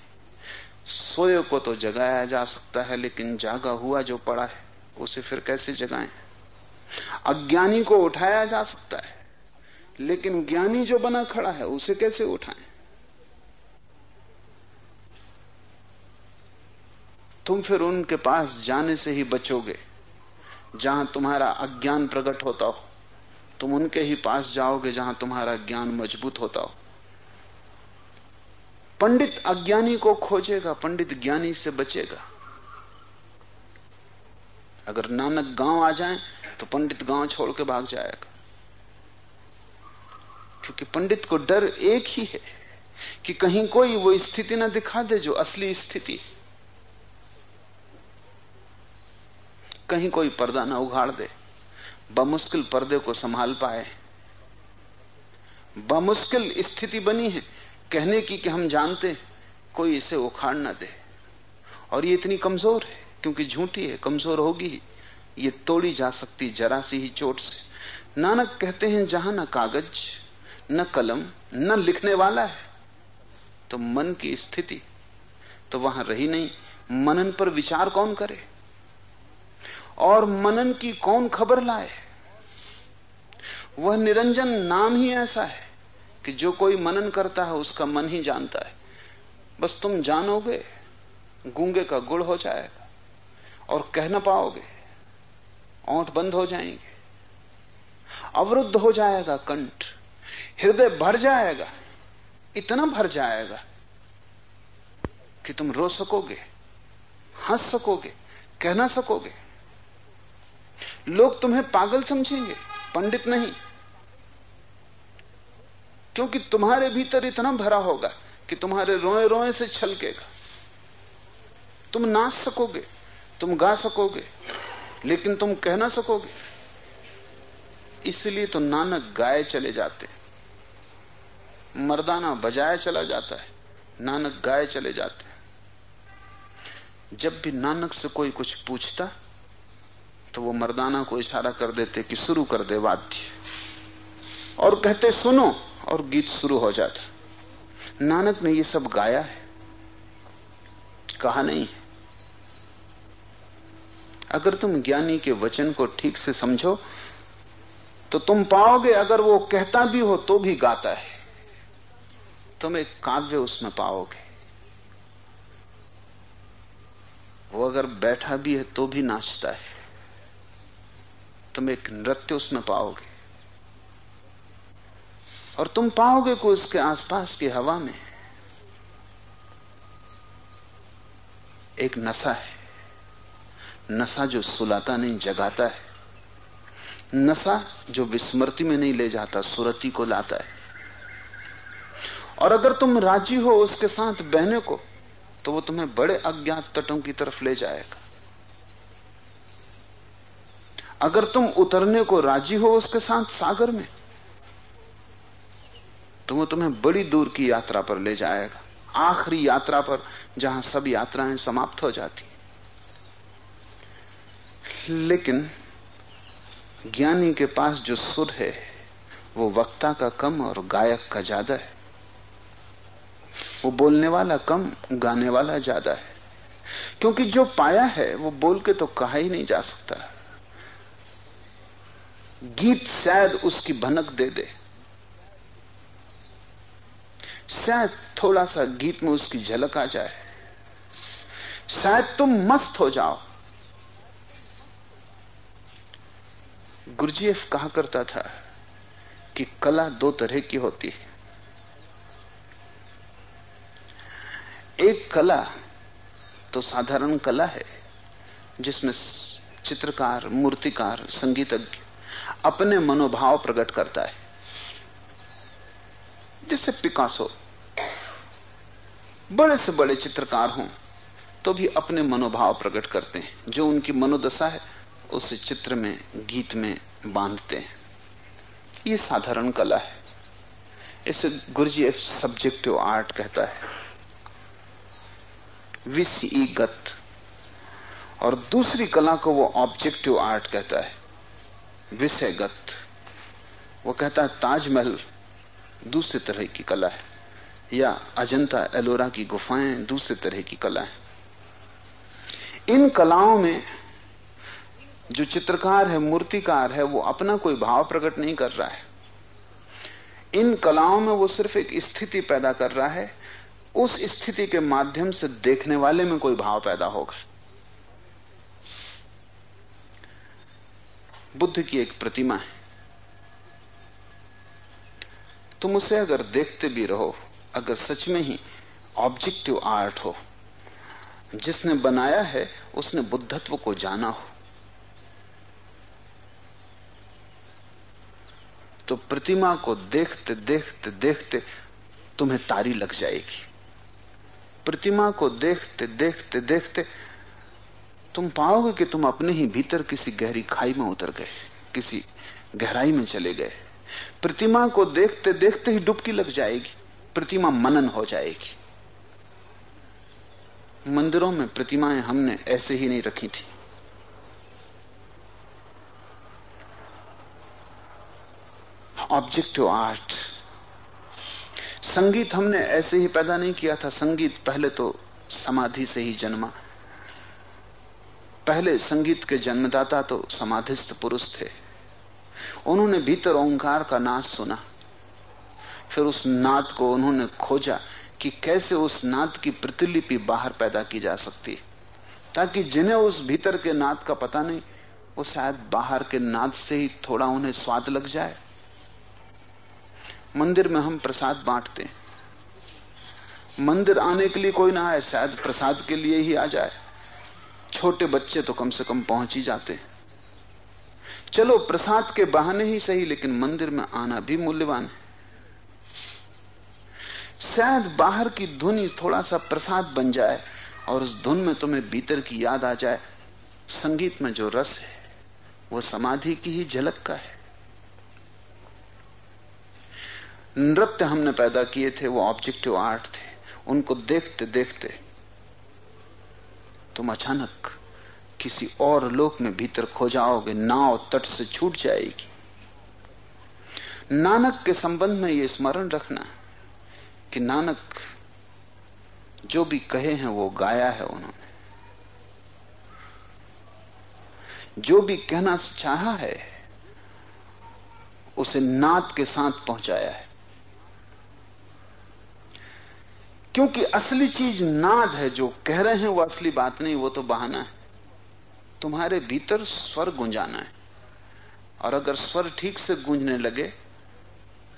सोए को तो जगाया जा सकता है, लेकिन जागा हुआ जो पड़ा है, उसे फिर कैसे जगाएँ? अज्ञानी को उठाया जा सकता है, लेकिन ज्ञानी जो बना खड़ा है, उसे कैसे उठाएँ? तुम फिर उनके पास जाने से ही बचोगे, जहाँ तुम्हारा अज्ञान प्रकट होता हो। तुम उनके ही पास जाओगे, जहाँ तुम्हारा ज्ञान मज़बूत होता हो। पंडित अज्ञानी को खोजेगा, पंडित ज्ञानी से बचेगा। अगर नानक गाँव आ जाए तो पंडित गाँव छोड़ के भाग जाएगा। क्योंकि पंडित को डर एक ही है कि कहीं कोई वो स्थिति ना दिखा दे जो असली स्थिति कहीं कोई पर्दा ना उघाड़ दे, बमुश्किल पर्दे को संभाल पाए। बमुश्किल स्थिति बनी है, कहने की कि हम जानते कोई इसे उखाड़ ना दे। और ये इतनी कमज़ोर है, क्योंकि झूठी है, कमज़ोर होगी ये तोड़ी जा सकती जरा सी ही चोट से। नानक कहते हैं, जहाँ न कागज़, न कलम, न लिखने वाला है तो मन की स्थिति तो वहाँ रही नहीं। मनन पर विचार कौन करे? और मनन की कौन खबर लाए? वह निरंजन नाम ही ऐसा है कि जो कोई मनन करता है, उसका मन ही जानता है। बस तुम जानोगे, गूँगे का गुड़ हो जाएगा और कह ना पाओगे, ओंठ बंद हो जाएँगे। अवरुद्ध हो जाएगा कंठ, हृदय भर जाएगा, इतना भर जाएगा कि तुम रो सकोगे, हंस सकोगे, कह ना सकोगे। लोग तुम्हें पागल समझेंगे, पंडित नहीं। क्योंकि तुम्हारे भीतर इतना भरा होगा कि तुम्हारे रोए रोए से छलकेगा। तुम नाच सकोगे, तुम गा सकोगे, लेकिन तुम कह ना सकोगे। इसलिए तो नानक गाए चले जाते मर्दाना बजाया चला जाता है, नानक गाए चले जाते जब भी नानक से कोई कुछ पूछता तो वो मर्दाना को इशारा कर देते कि शुरू कर दे वाद्य। और कहते, सुनो। और गीत शुरू हो जाता। नानक ने ये सब गाया है। कहा नहीं है। अगर तुम ज्ञानी के वचन को ठीक से समझो तो तुम पाओगे, अगर वो कहता भी हो तो भी गाता है। तुम एक काव्य उसमें पाओगे। वो अगर बैठा भी है तो भी नाचता है। तुम एक नृत्य उसमें पाओगे। और तुम पाओगे को उसके आसपास की हवा में एक नशा है। नशा जो सुलाता नहीं, जगाता है। नशा जो विस्मृति में नहीं ले जाता, सुरति को लाता है। और अगर तुम राज़ी हो उसके साथ बहने को तो वो तुम्हें बड़े अज्ञात तटों की तरफ़ ले जाएगा। अगर तुम उतरने को राज़ी हो उसके साथ सागर में तो वो तुम्हें बड़ी दूर की यात्रा पर ले जाएगा। आखिरी यात्रा पर जहाँ सब यात्राएँ समाप्त हो जाती। लेकिन ज्ञानी के पास जो सुर है, वो वक्ता का कम और गायक का ज़्यादा है। वो बोलने वाला कम, गाने वाला ज़्यादा है। क्योंकि जो पाया है, वो बोल के तो कहा ही नहीं जा सकता। गीत शायद उसकी भनक दे दे। शायद थोड़ा सा गीत में उसकी झलक आ जाए। शायद तुम मस्त हो जाओ। गुरुजीएफ कहा करता था कि कला दो तरह की होती है। एक कला तो साधारण कला है, जिसमें चित्रकार, मूर्तिकार, संगीतज्ञ अपने मनोभाव प्रकट करता है। जैसे पिकासो। बड़े से बड़े चित्रकार हों तो भी अपने मनोभाव प्रकट करते हैं। जो उनकी मनोदशा है, उसे चित्र में, गीत में बांधते हैं। ये साधारण कला है। इसे गुरुजी एफ़ सब्जेक्टिव आर्ट कहता है। विषी गत। और दूसरी कला को वो ऑब्जेक्टिव आर्ट कहता है। विषयगत। वो कहता है, ताजमहल दूसरे तरह की कला है। या अजंता एलोरा की गुफाएँ दूसरे तरह की कला है। इन कलाओं में जो चित्रकार है, मूर्तिकार है, वो अपना कोई भाव प्रकट नहीं कर रहा है। इन कलाओं में वो सिर्फ़ एक स्थिति पैदा कर रहा है। उस स्थिति के माध्यम से देखने वाले में कोई भाव पैदा होगा। बुद्ध की एक प्रतिमा है। तुम उसे अगर देखते भी रहो, अगर सच में ही ऑब्जेक्टिव आर्ट हो, जिसने बनाया है, उसने बुद्धत्व को जाना हो। तो प्रतिमा को देखते देखते देखते तुम्हें तारी लग जाएगी। प्रतिमा को देखते देखते देखते तुम पाओगे कि तुम अपने ही भीतर किसी गहरी खाई में उतर गए, किसी गहराई में चले गए। प्रतिमा को देखते देखते ही डुबकी लग जाएगी, प्रतिमा मनन हो जाएगी। मंदिरों में प्रतिमाएँ हमने ऐसे ही नहीं रखी थी। ऑब्जेक्टिव आर्ट संगीत हमने ऐसे ही पैदा नहीं किया था, संगीत पहले तो समाधि से ही जन्मा। पहले संगीत के जन्मदाता तो समाधिस्थ पुरुष थे। उन्होंने भीतर ओंकार का नाद सुना। फिर उस नाद को उन्होंने खोजा कि कैसे उस नाद की प्रतिलिपि बाहर पैदा की जा सकती है, ताकि जिन्हें उस भीतर के नाद का पता नहीं, वो शायद बाहर के नाद से ही थोड़ा उन्हें स्वाद लग जाए। मंदिर में हम प्रसाद बांटते हैं। मंदिर आने के लिए कोई ना आए, शायद प्रसाद के लिए ही आ जाए। छोटे बच्चे तो कम से कम पहुँच ही जाते हैं। चलो, प्रसाद के बहाने ही सही, लेकिन मंदिर में आना भी मूल्यवान है। शायद बाहर की धुन थोड़ा सा प्रसाद बन जाए, और उस धुन में तुम्हें भीतर की याद आ जाए। संगीत में जो रस है, वो समाधि की ही झलक का है। नृत्य हमने पैदा किए थे, वो ऑब्जेक्टिव आर्ट थे। उनको देखते देखते तुम अचानक किसी और लोक में भीतर खो जाओगे, नाव तट से छूट जाएगी। नानक के संबंध में यह स्मरण रखना कि नानक जो भी कहे हैं वो गाया है उन्होंने। जो भी कहना चाहा है, उसे नाद के साथ पहुँचाया है। क्योंकि असली चीज़ नाद है, जो कह रहे हैं वो असली बात नहीं, वो तो बहाना है। तुम्हारे भीतर स्वर गुंजाना है। और अगर स्वर ठीक से गूंजने लगे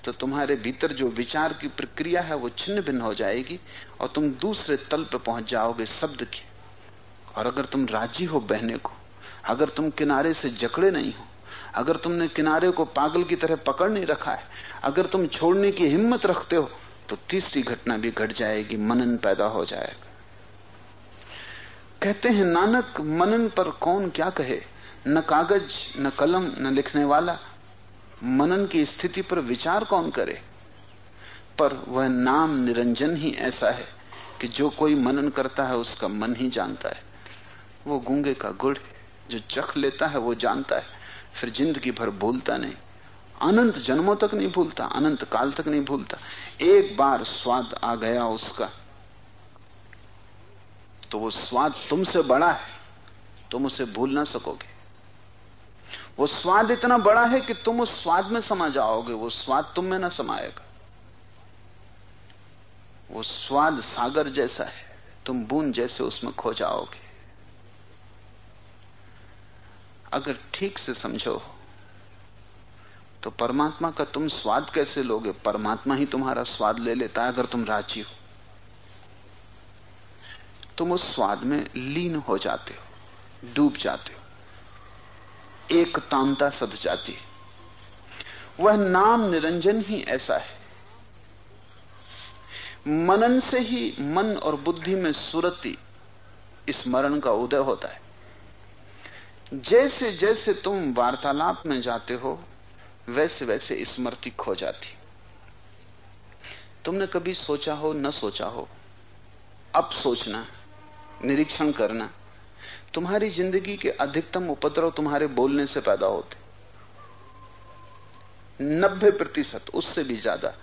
तो तुम्हारे भीतर जो विचार की प्रक्रिया है, वो छिन्न भिन्न हो जाएगी, और तुम दूसरे तल पर पहुँच जाओगे शब्द के। और अगर तुम राज़ी हो बहने को, अगर तुम किनारे से जकड़े नहीं हो, अगर तुमने किनारे को पागल की तरह पकड़ नहीं रखा है, अगर तुम छोड़ने की हिम्मत रखते हो तो तीसरी घटना भी घट जाएगी, मनन पैदा हो जाएगा। कहते हैं, नानक, मनन पर कौन क्या कहे? न कागज़, न कलम, न लिखने वाला। मनन की स्थिति पर विचार कौन करे? पर वह नाम निरंजन ही ऐसा है कि जो कोई मनन करता है, उसका मन ही जानता है। वो गूँगे का गुड़ जो चख लेता है, वो जानता है। फिर ज़िंदगी भर भूलता नहीं। अनंत जन्मों तक नहीं भूलता, अनंत काल तक नहीं भूलता। एक बार स्वाद आ गया उसका। तो वो स्वाद तुमसे बड़ा है, तुम उसे भूल ना सकोगे। वो स्वाद इतना बड़ा है कि तुम उस स्वाद में समा जाओगे, वो स्वाद तुम में ना समाएगा। वो स्वाद सागर जैसा है, तुम बूंद जैसे उसमें खो जाओगे। अगर ठीक से समझो तो परमात्मा का तुम स्वाद कैसे लोगे? परमात्मा ही तुम्हारा स्वाद ले लेता है अगर तुम राज़ी हो। तुम उस स्वाद में लीन हो जाते हो, डूब जाते हो। एक तांता सद जाती है। वह नाम निरंजन ही ऐसा है। मनन से ही मन और बुद्धि में सुरति स्मरण का उदय होता है। जैसे जैसे तुम वार्तालाप में जाते हो वैसे वैसे स्मृति खो जाती। तुमने कभी सोचा हो, न सोचा हो? अब सोचना, निरीक्षण करना। तुम्हारी ज़िंदगी के अधिकतम उपद्रव तुम्हारे बोलने से पैदा होते। नब्बे प्रतिशत, उससे भी ज़्यादा।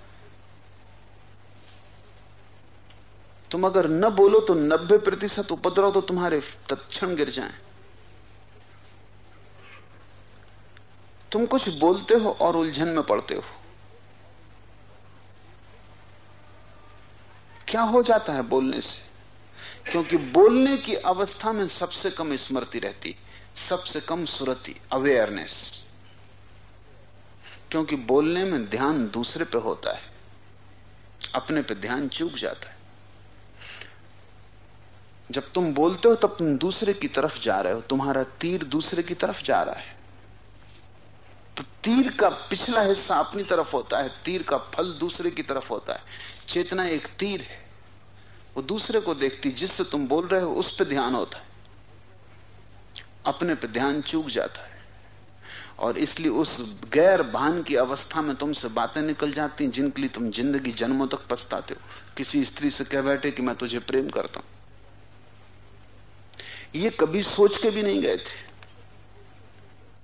तुम अगर न बोलो तो नब्बे प्रतिशत उपद्रव तो तुम्हारे तत्क्षण गिर जाएँ। तुम कुछ बोलते हो और उलझन में पड़ते हो। क्या हो जाता है बोलने से? क्योंकि बोलने की अवस्था में सबसे कम स्मृति रहती, सबसे कम सुरति अवेयरनेस क्योंकि बोलने में ध्यान दूसरे पे होता है, अपने पे ध्यान चूक जाता है। जब तुम बोलते हो तब तुम दूसरे की तरफ़ जा रहे हो, तुम्हारा तीर दूसरे की तरफ़ जा रहा है। तो तीर का पिछला हिस्सा अपनी तरफ़ होता है, तीर का फल दूसरे की तरफ़ होता है। चेतना एक तीर है। वो दूसरे को देखती, जिससे तुम बोल रहे हो, उस पर ध्यान होता है। अपने पे ध्यान चूक जाता है। और इसलिए उस गैर भान की अवस्था में तुमसे बातें निकल जाती हैं, जिनके लिए तुम ज़िंदगी जन्मों तक पछताते हो। किसी स्त्री से कह बैठे कि मैं तुझे प्रेम करता हूँ। ये कभी सोच के भी नहीं गए थे।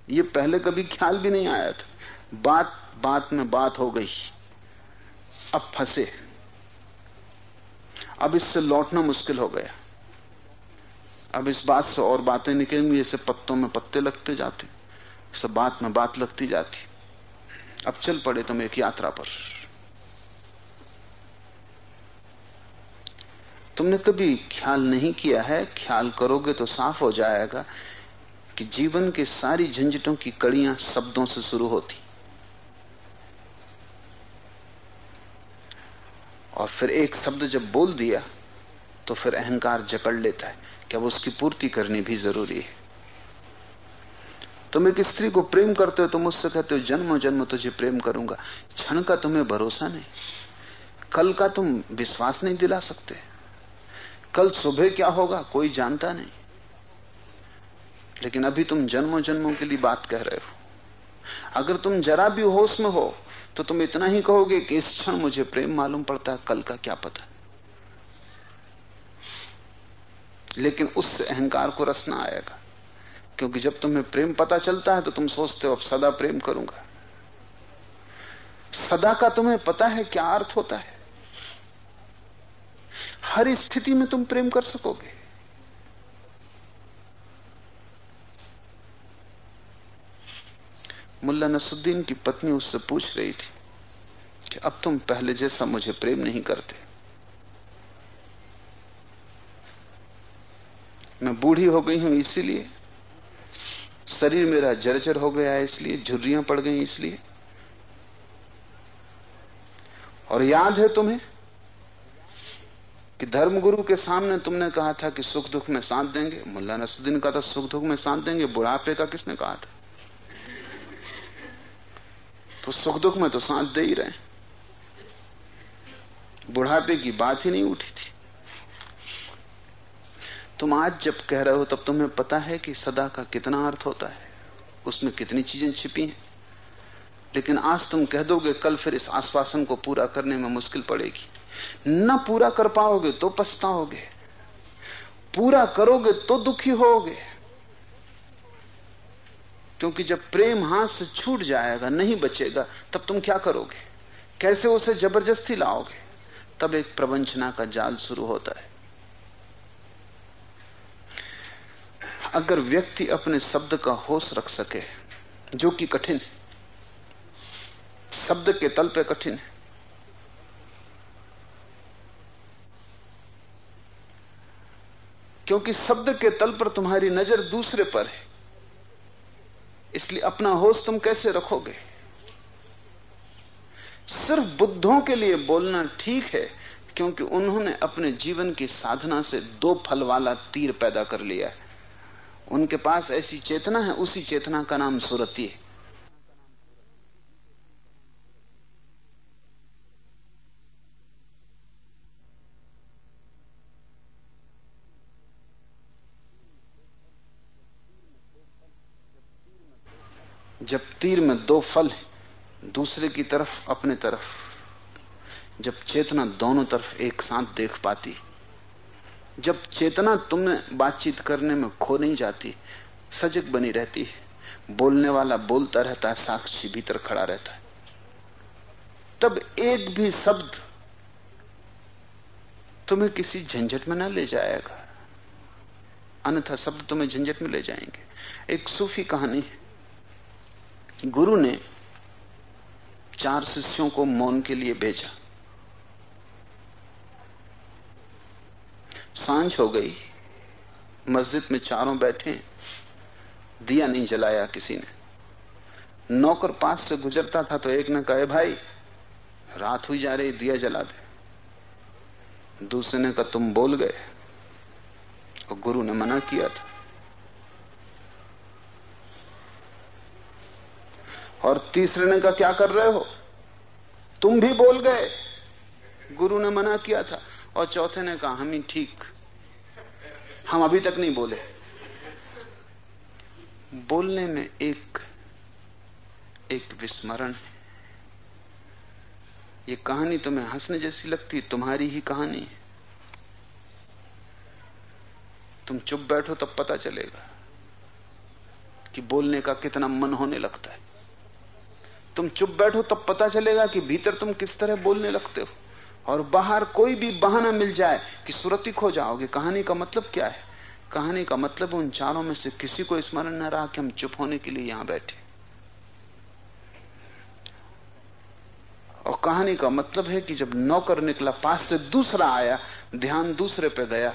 ये पहले कभी ख्याल भी नहीं आया था। बात बात में बात हो गई। अब फंसे। अब इससे लौटना मुश्किल हो गया। अब इस बात से और बातें निकलेंगी जैसे पत्तों में पत्ते लगते जाते। सब बात में बात लगती जाती। अब चल पड़े तुम एक यात्रा पर। तुमने कभी ख्याल नहीं किया है? ख्याल करोगे तो साफ़ हो जाएगा। कि जीवन के सारी झंझटों की कड़ियाँ शब्दों से शुरू होती। और फिर एक शब्द जब बोल दिया तो फिर अहंकार जकड़ लेता है कि अब उसकी पूर्ति करनी भी ज़रूरी है। तुम एक स्त्री को प्रेम करते हो तुम मुझसे कहते हो, जन्म जन्म, तुझे प्रेम करूँगा। क्षण का तुम्हें भरोसा नहीं। कल का तुम विश्वास नहीं दिला सकते। कल सुबह क्या होगा, कोई जानता नहीं। लेकिन अभी तुम जन्मों जन्मों के लिए बात कह रहे हो। अगर तुम जरा भी होश में हो तो तुम इतना ही कहोगे कि इस क्षण मुझे प्रेम मालूम पड़ता है, कल का क्या पता। लेकिन उससे अहंकार को रसना आएगा, क्योंकि जब तुम्हें प्रेम पता चलता है तो तुम सोचते हो, अब सदा प्रेम करूँगा। सदा का तुम्हें पता है क्या अर्थ होता है। हर स्थिति में तुम प्रेम कर सकोगे। मुल्ला नसुद्दीन की पत्नी उससे पूछ रही थी कि अब तुम पहले जैसा मुझे प्रेम नहीं करते। मैं बूढ़ी हो गई हूँ इसीलिए, शरीर मेरा जर्जर हो गया है इसलिए, झुर्रियाँ पड़ गई इसलिए। और याद है तुम्हें कि धर्मगुरु के सामने तुमने कहा था कि सुख दुख में साथ देंगे। मुल्ला नसुद्दीन का था सुख दुख में साथ देंगे, बुढ़ापे का किसने कहा था? तो सुख दुख में तो साथ दे ही रहे बुढ़ापे की बात ही नहीं उठी थी। तुम आज जब कह रहे हो, तब तुम्हें पता है कि सदा का कितना अर्थ होता है। उसमें कितनी चीज़ें छिपी हैं। लेकिन आज तुम कह दोगे, कल फिर इस आश्वासन को पूरा करने में मुश्किल पड़ेगी। न पूरा कर पाओगे तो पछताओगे। पूरा करोगे तो दुखी होगे। क्योंकि जब प्रेम हाथ से छूट जाएगा, नहीं बचेगा, तब तुम क्या करोगे? कैसे उसे ज़बरदस्ती लाओगे? तब एक प्रवंचना का जाल शुरू होता है। अगर व्यक्ति अपने शब्द का होश रख सके, जो कि कठिन है, शब्द के तल पे कठिन है, क्योंकि शब्द के तल पर तुम्हारी नज़र दूसरे पर है। इसलिए अपना होश तुम कैसे रखोगे? सिर्फ़ बुद्धों के लिए बोलना ठीक है, क्योंकि उन्होंने अपने जीवन की साधना से दो फल वाला तीर पैदा कर लिया है। उनके पास ऐसी चेतना है, उसी चेतना का नाम सुरती है। जब तीर में दो फल है, दूसरे की तरफ़ अपने तरफ़। जब चेतना दोनों तरफ़ एक साथ देख पाती जब चेतना तुमने बातचीत करने में खो नहीं जाती, सजग बनी रहती है। बोलने वाला बोलता रहता है, साक्षी भीतर खड़ा रहता है। तब एक भी शब्द तुम्हें किसी झंझट में ना ले जाएगा। अन्यथा शब्द तुम्हें झंझट में ले जाएँगे। एक सूफी कहानी है। गुरु ने चार शिष्यों को मौन के लिए भेजा। साँझ हो गई। मस्जिद में चारों बैठे। दिया नहीं जलाया किसी ने। नौकर पास से गुजरता था तो एक ने कहे भाई, रात हुई जा रही, दिया जला दे। दूसरे ने कहा, तुम बोल गए। और गुरु ने मना किया था। और तीसरे ने कहा, क्या कर रहे हो? तुम भी बोल गए। गुरु ने मना किया था। और चौथे ने कहा, हम ही ठीक। हम अभी तक नहीं बोले। बोलने में एक एक विस्मरण है। ये कहानी तुम्हें हंसने जैसी लगती, तुम्हारी ही कहानी है। तुम चुप बैठो तब पता चलेगा कि बोलने का कितना मन होने लगता है। तुम चुप बैठो तब पता चलेगा कि भीतर तुम किस तरह बोलने लगते हो। और बाहर कोई भी बहाना मिल जाए कि सुरती खो जाओगे, कहानी का मतलब क्या है? कहानी का मतलब उन चारों में से किसी को स्मरण न रहा कि हम चुप होने के लिए यहाँ बैठे। और कहानी का मतलब है कि जब नौकर निकला, पास से दूसरा आया, ध्यान दूसरे पे गया,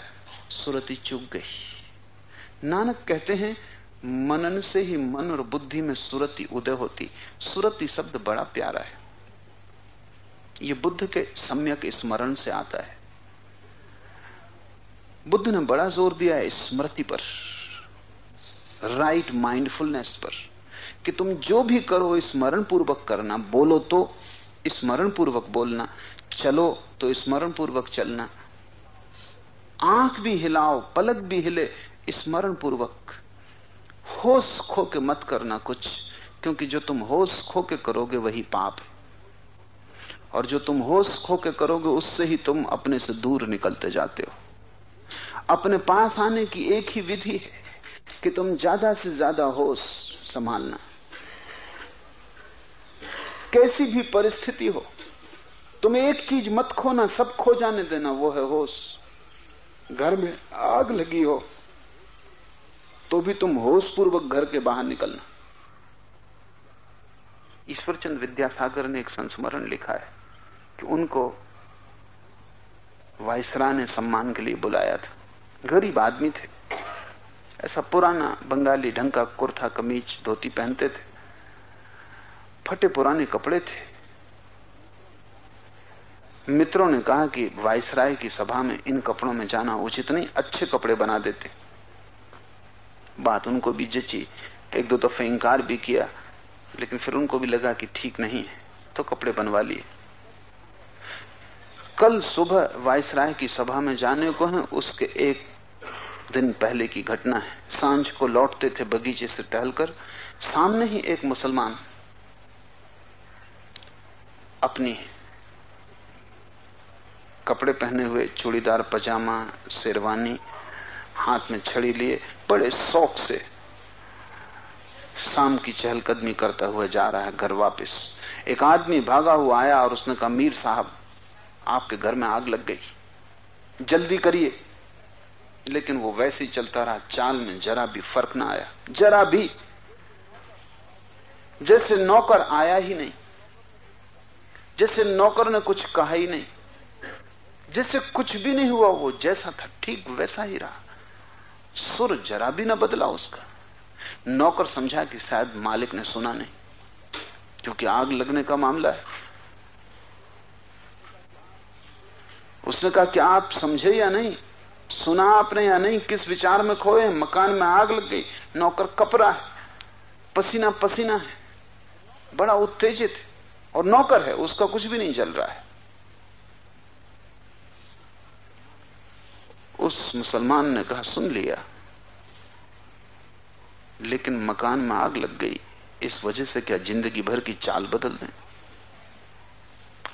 सुरती चुप गई। नानक कहते हैं मनन से ही मन और बुद्धि में सुरति उदय होती। सुरति शब्द बड़ा प्यारा है। ये बुद्ध के सम्यक स्मरण से आता है। बुद्ध ने बड़ा ज़ोर दिया है स्मृति पर राइट माइंडफुलनेस पर, कि तुम जो भी करो स्मरण पूर्वक करना, बोलो तो स्मरण पूर्वक बोलना, चलो तो स्मरण पूर्वक चलना। आँख भी हिलाओ, पलक भी हिले स्मरण पूर्वक होश खो के मत करना कुछ, क्योंकि जो तुम होश खो के करोगे वही पाप है। और जो तुम होश खो के करोगे, उससे ही तुम अपने से दूर निकलते जाते हो। अपने पास आने की एक ही विधि है कि तुम ज़्यादा से ज़्यादा होश संभालना। कैसी भी परिस्थिति हो, तुम एक चीज़ मत खोना, सब खो जाने देना, वो है होश। घर में आग लगी हो तो भी तुम होश पूर्वक घर के बाहर निकलना। ईश्वरचंद विद्यासागर ने एक संस्मरण लिखा है कि उनको वायसरा ने सम्मान के लिए बुलाया था। गरीब आदमी थे। ऐसा पुराना बंगाली ढंग का कुर्ता कमीज, धोती पहनते थे। फटे पुराने कपड़े थे। मित्रों ने कहा कि वायसराय की सभा में इन कपड़ों में जाना उचित नहीं, अच्छे कपड़े बना देते। बात उनको भी जची एक दो दफे इंकार भी किया, लेकिन फिर उनको भी लगा कि ठीक नहीं है तो कपड़े बनवा लिए। कल सुबह वायसराय की सभा में जाने को है उसके एक दिन पहले की घटना है। साँझ को लौटते थे बगीचे से टहलकर, सामने ही एक मुसलमान अपनी कपड़े पहने हुए चूड़ीदार पजामा, शेरवानी हाथ में छड़ी लिए बड़े शौक से शाम की चहलकदमी करता हुआ जा रहा है घर वापस। एक आदमी भागा हुआ आया और उसने कहा, मीर साहब, आपके घर में आग लग गई। जल्दी करिए। लेकिन वो वैसे ही चलता रहा, चाल में जरा भी फ़र्क ना आया। जरा भी। जैसे नौकर आया ही नहीं। जैसे नौकर ने कुछ कहा ही नहीं। जैसे कुछ भी नहीं हुआ, वो जैसा था, ठीक वैसा ही रहा। सुर जरा भी ना बदला उसका। नौकर समझा कि शायद मालिक ने सुना नहीं, क्योंकि आग लगने का मामला है। उसने कहा कि आप समझे या नहीं, सुना आपने या नहीं, किस विचार में खोए, मकान में आग लग गई, नौकर कपरा है पसीना पसीना है, बड़ा उत्तेजित है, और नौकर है, उसका कुछ भी नहीं चल रहा है। उस मुसलमान ने कहा, सुन लिया। लेकिन मकान में आग लग गई। इस वजह से क्या ज़िंदगी भर की चाल बदल दें?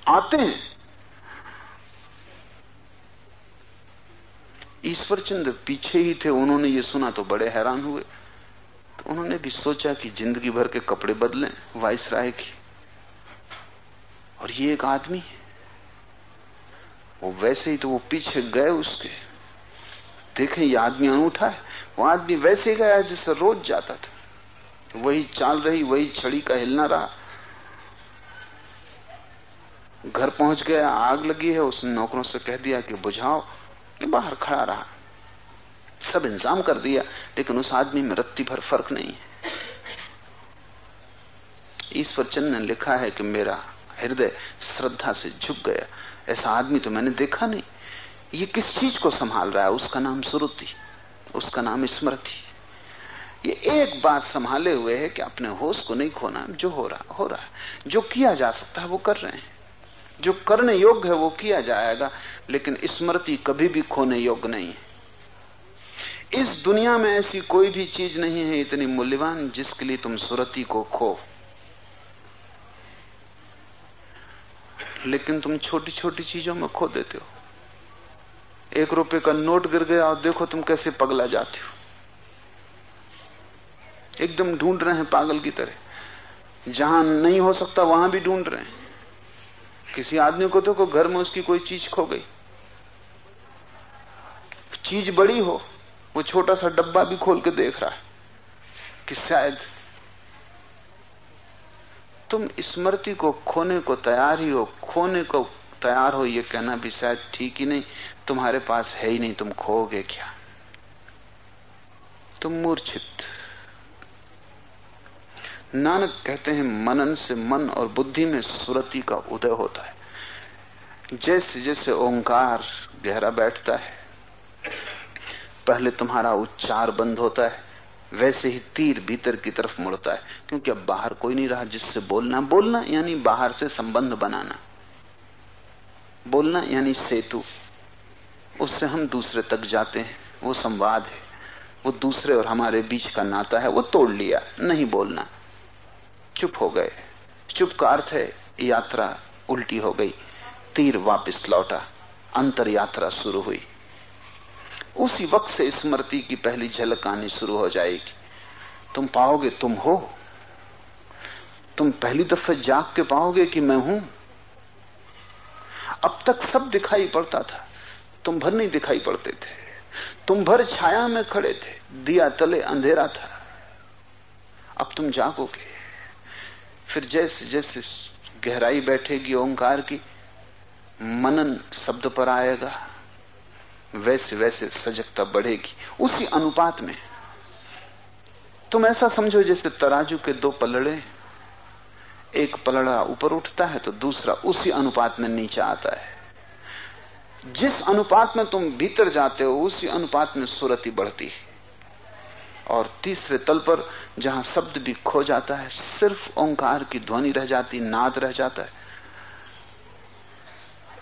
आते हैं। ईश्वरचंद पीछे ही थे, उन्होंने ये सुना तो बड़े हैरान हुए। तो उन्होंने भी सोचा कि ज़िंदगी भर के कपड़े बदलें वाइस राय की। और ये एक आदमी है। वो वैसे ही तो वो पीछे गए उसके। देखे ये आदमी अनूठा है। वो आदमी वैसे गया जिससे रोज जाता था। वही चाल रही, वही छड़ी का हिलना रहा। घर पहुँच गया, आग लगी है, उसने नौकरों से कह दिया कि बुझाओ, कि बाहर खड़ा रहा। सब इंतज़ाम कर दिया, लेकिन उस आदमी में रत्ती भर फ़र्क नहीं है। ईश्वर चंद ने लिखा है कि मेरा हृदय श्रद्धा से झुक गया। ऐसा आदमी तो मैंने देखा नहीं। ये किस चीज़ को संभाल रहा है? उसका नाम सुरुति, उसका नाम स्मृति। ये एक बात संभाले हुए है कि अपने होश को नहीं खोना, जो हो रहा हो रहा है। जो किया जा सकता है, वो कर रहे हैं। जो करने योग्य है, वो किया जाएगा, लेकिन स्मृति कभी भी खोने योग्य नहीं है। इस दुनिया में ऐसी कोई भी चीज़ नहीं है इतनी मूल्यवान जिसके लिए तुम सुरति को खो। लेकिन तुम छोटी छोटी चीज़ों में खो देते हो। एक रुपए का नोट गिर गया और देखो तुम कैसे पगला जाते हो। एकदम ढूंढ रहे हैं पागल की तरह। जहाँ नहीं हो सकता, वहाँ भी ढूंढ रहे हैं। किसी आदमी को देखो, घर में उसकी कोई चीज़ खो गई। चीज़ बड़ी हो, वो छोटा सा डब्बा भी खोल के देख रहा है कि शायद तुम स्मृति को खोने को तैयार ही हो, खोने को तैयार हो, ये कहना भी शायद ठीक ही नहीं। तुम्हारे पास है ही नहीं, तुम खोगे क्या? तुम मूर्छित। नानक कहते हैं, मनन से मन और बुद्धि में सुरति का उदय होता है। जैसे जैसे ओंकार गहरा बैठता है, पहले तुम्हारा उच्चार बंद होता है, वैसे ही तीर भीतर की तरफ़ मुड़ता है। क्योंकि अब बाहर कोई नहीं रहा जिससे बोलना। बोलना यानी बाहर से संबंध बनाना। बोलना यानी सेतु। उससे हम दूसरे तक जाते हैं। वो संवाद है। वो दूसरे और हमारे बीच का नाता है। वो तोड़ लिया। नहीं बोलना। चुप हो गए। चुप का अर्थ है, यात्रा उल्टी हो गई। तीर वापस लौटा। अंतर यात्रा शुरू हुई। उसी वक्त से स्मृति की पहली झलक आनी शुरू हो जाएगी। तुम पाओगे तुम हो। तुम पहली दफे जाग के पाओगे कि मैं हूँ? अब तक सब दिखाई पड़ता था। तुम भर नहीं दिखाई पड़ते थे। तुम भर छाया में खड़े थे। दिया तले अंधेरा था। अब तुम जागोगे। फिर जैसे जैसे गहराई बैठेगी ओंकार की, मनन शब्द पर आएगा, वैसे वैसे सजगता बढ़ेगी। उसी अनुपात में। तुम ऐसा समझो जैसे तराजू के दो पलड़े एक पलड़ा ऊपर उठता है तो दूसरा उसी अनुपात में नीचे आता है। जिस अनुपात में तुम भीतर जाते हो, उसी अनुपात में सुरति बढ़ती है। और तीसरे तल पर जहाँ शब्द भी खो जाता है, सिर्फ़ ओंकार की ध्वनि रह जाती, नाद रह जाता है।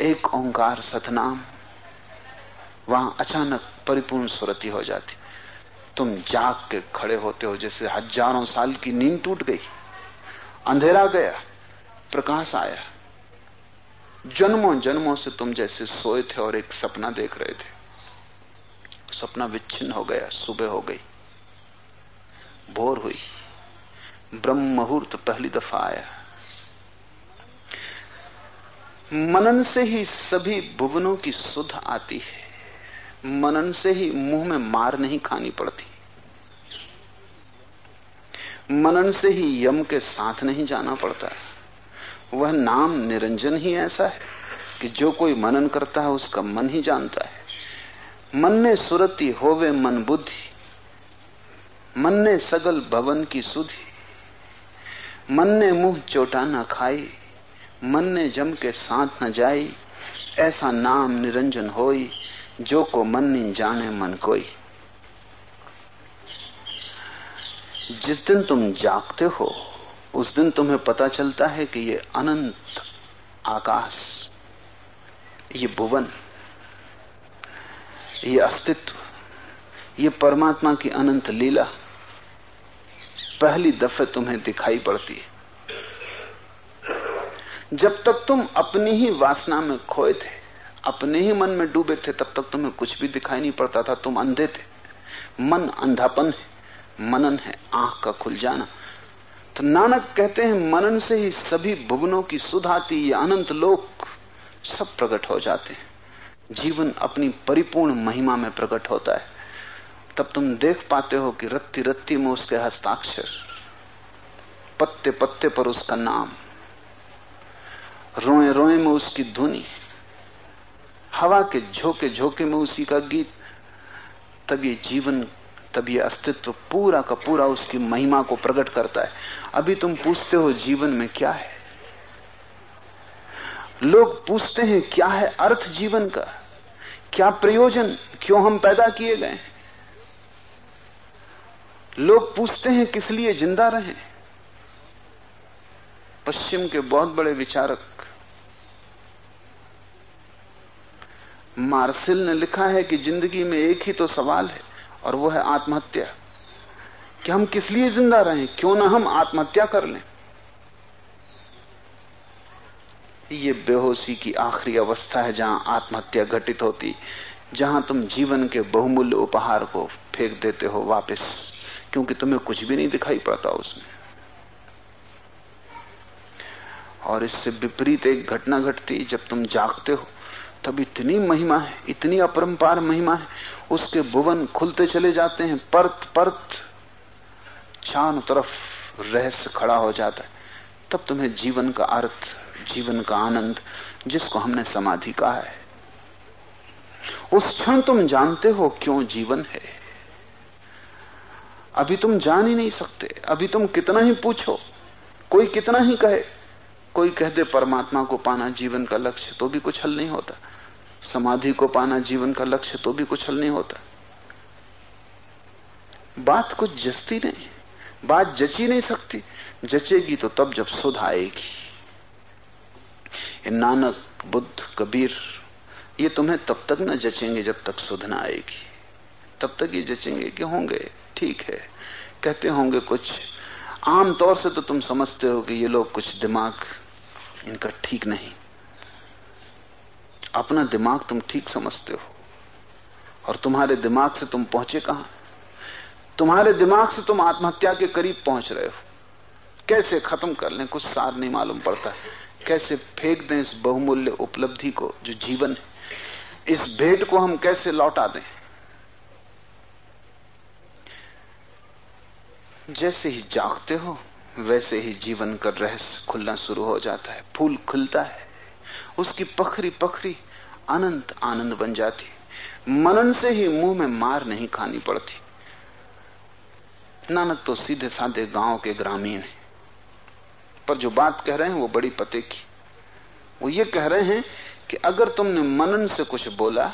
एक ओंकार सतनाम, वहाँ अचानक परिपूर्ण सुरति हो जाती। तुम जाग के खड़े होते हो, जैसे हज़ारों साल की नींद टूट गई। अंधेरा गया, प्रकाश आया। जन्मों जन्मों से तुम जैसे सोए थे और एक सपना देख रहे थे। सपना विच्छिन्न हो गया, सुबह हो गई। भोर हुई। ब्रह्म मुहूर्त पहली दफ़ा आया। मनन से ही सभी भुवनों की सुध आती है। मनन से ही मुँह में मार नहीं खानी पड़ती। मनन से ही यम के साथ नहीं जाना पड़ता। वह नाम निरंजन ही ऐसा है कि जो कोई मनन करता है, उसका मन ही जानता है। मन ने सुरति होवे मन बुद्धि, मन ने सगल भवन की सुधी। मन ने मुँह चोटा न खाई, मन ने जम के साथ न जाई, ऐसा नाम निरंजन होई, जो को मन नहीं जाने मन कोई। जिस दिन तुम जागते हो, उस दिन तुम्हें पता चलता है कि ये अनंत आकाश, ये भुवन, ये अस्तित्व, ये परमात्मा की अनंत लीला पहली दफे तुम्हें दिखाई पड़ती है। जब तक तुम अपनी ही वासना में खोए थे, अपने ही मन में डूबे थे, तब तक तुम्हें कुछ भी दिखाई नहीं पड़ता था, तुम अंधे थे। मन अंधापन है। मनन है, आँख का खुल जाना। तो नानक कहते हैं, मनन से ही सभी भुवनों की सुधाती ये अनंत लोक सब प्रकट हो जाते हैं। जीवन अपनी परिपूर्ण महिमा में प्रकट होता है। तब तुम देख पाते हो कि रत्ती रत्ती में उसके हस्ताक्षर पत्ते पत्ते पर उसका नाम रोए रोए में उसकी धुनी हवा के झोंके झोंके में उसी का गीत तब ये जीवन तब ये अस्तित्व पूरा का पूरा उसकी महिमा को प्रकट करता है। अभी तुम पूछते हो जीवन में क्या है? लोग पूछते हैं, क्या है अर्थ जीवन का? क्या प्रयोजन, क्यों हम पैदा किए गए लोग पूछते हैं, किस लिए ज़िंदा रहे? पश्चिम के बहुत बड़े विचारक, मार्सिल ने लिखा है कि ज़िंदगी में एक ही तो सवाल है। और वो है आत्महत्या। कि हम किस लिए ज़िंदा रहें? क्यों ना हम आत्महत्या कर लें? ये बेहोशी की आखिरी अवस्था है जहाँ आत्महत्या घटित होती, जहाँ तुम जीवन के बहुमूल्य उपहार को फेंक देते हो वापस, क्योंकि तुम्हें कुछ भी नहीं दिखाई पड़ता उसमें। और इससे विपरीत एक घटना घटती, जब तुम जागते हो तब इतनी महिमा है, इतनी अपरंपार महिमा है, उसके भुवन खुलते चले जाते हैं, परत परत, चारों तरफ़ रहस्य खड़ा हो जाता है। तब तुम्हें जीवन का अर्थ, जीवन का आनंद, जिसको हमने समाधि कहा है। उस क्षण तुम जानते हो क्यों जीवन है। अभी तुम जान ही नहीं सकते, अभी तुम कितना ही पूछो, कोई कितना ही कहे कोई कह दे परमात्मा को पाना जीवन का लक्ष्य तो भी कुछ हल नहीं होता। समाधि को पाना जीवन का लक्ष्य तो भी कुछ हल नहीं होता। बात कुछ जचती नहीं, बात जची नहीं सकती। जचेगी तो तब जब सुध आएगी। नानक, बुद्ध, कबीर, ये तुम्हें तब तक न जचेंगे जब तक सुध ना आएगी। तब तक ये जचेंगे कि होंगे, ठीक है। कहते होंगे कुछ आम तौर से तो तुम समझते हो कि ये लोग कुछ दिमाग इनका ठीक नहीं। अपना दिमाग तुम ठीक समझते हो। और तुम्हारे दिमाग से तुम पहुँचे कहाँ? तुम्हारे दिमाग से तुम आत्महत्या के करीब पहुँच रहे हो। कैसे खत्म कर लें कुछ सार नहीं मालूम पड़ता। कैसे फेंक दें इस बहुमूल्य उपलब्धि को जो जीवन है। इस भेंट को हम कैसे लौटा दें? जैसे ही जागते हो वैसे ही जीवन का रहस्य खुलना शुरू हो जाता है, फूल खुलता है। उसकी पखरी पखरी अनंत आनंद बन जाती मनन से ही मुँह में मार नहीं खानी पड़ती। नानक तो सीधे साधे गाँव के ग्रामीण है। पर जो बात कह रहे हैं, वो बड़ी पते की। वो ये कह रहे हैं कि अगर तुमने मनन से कुछ बोला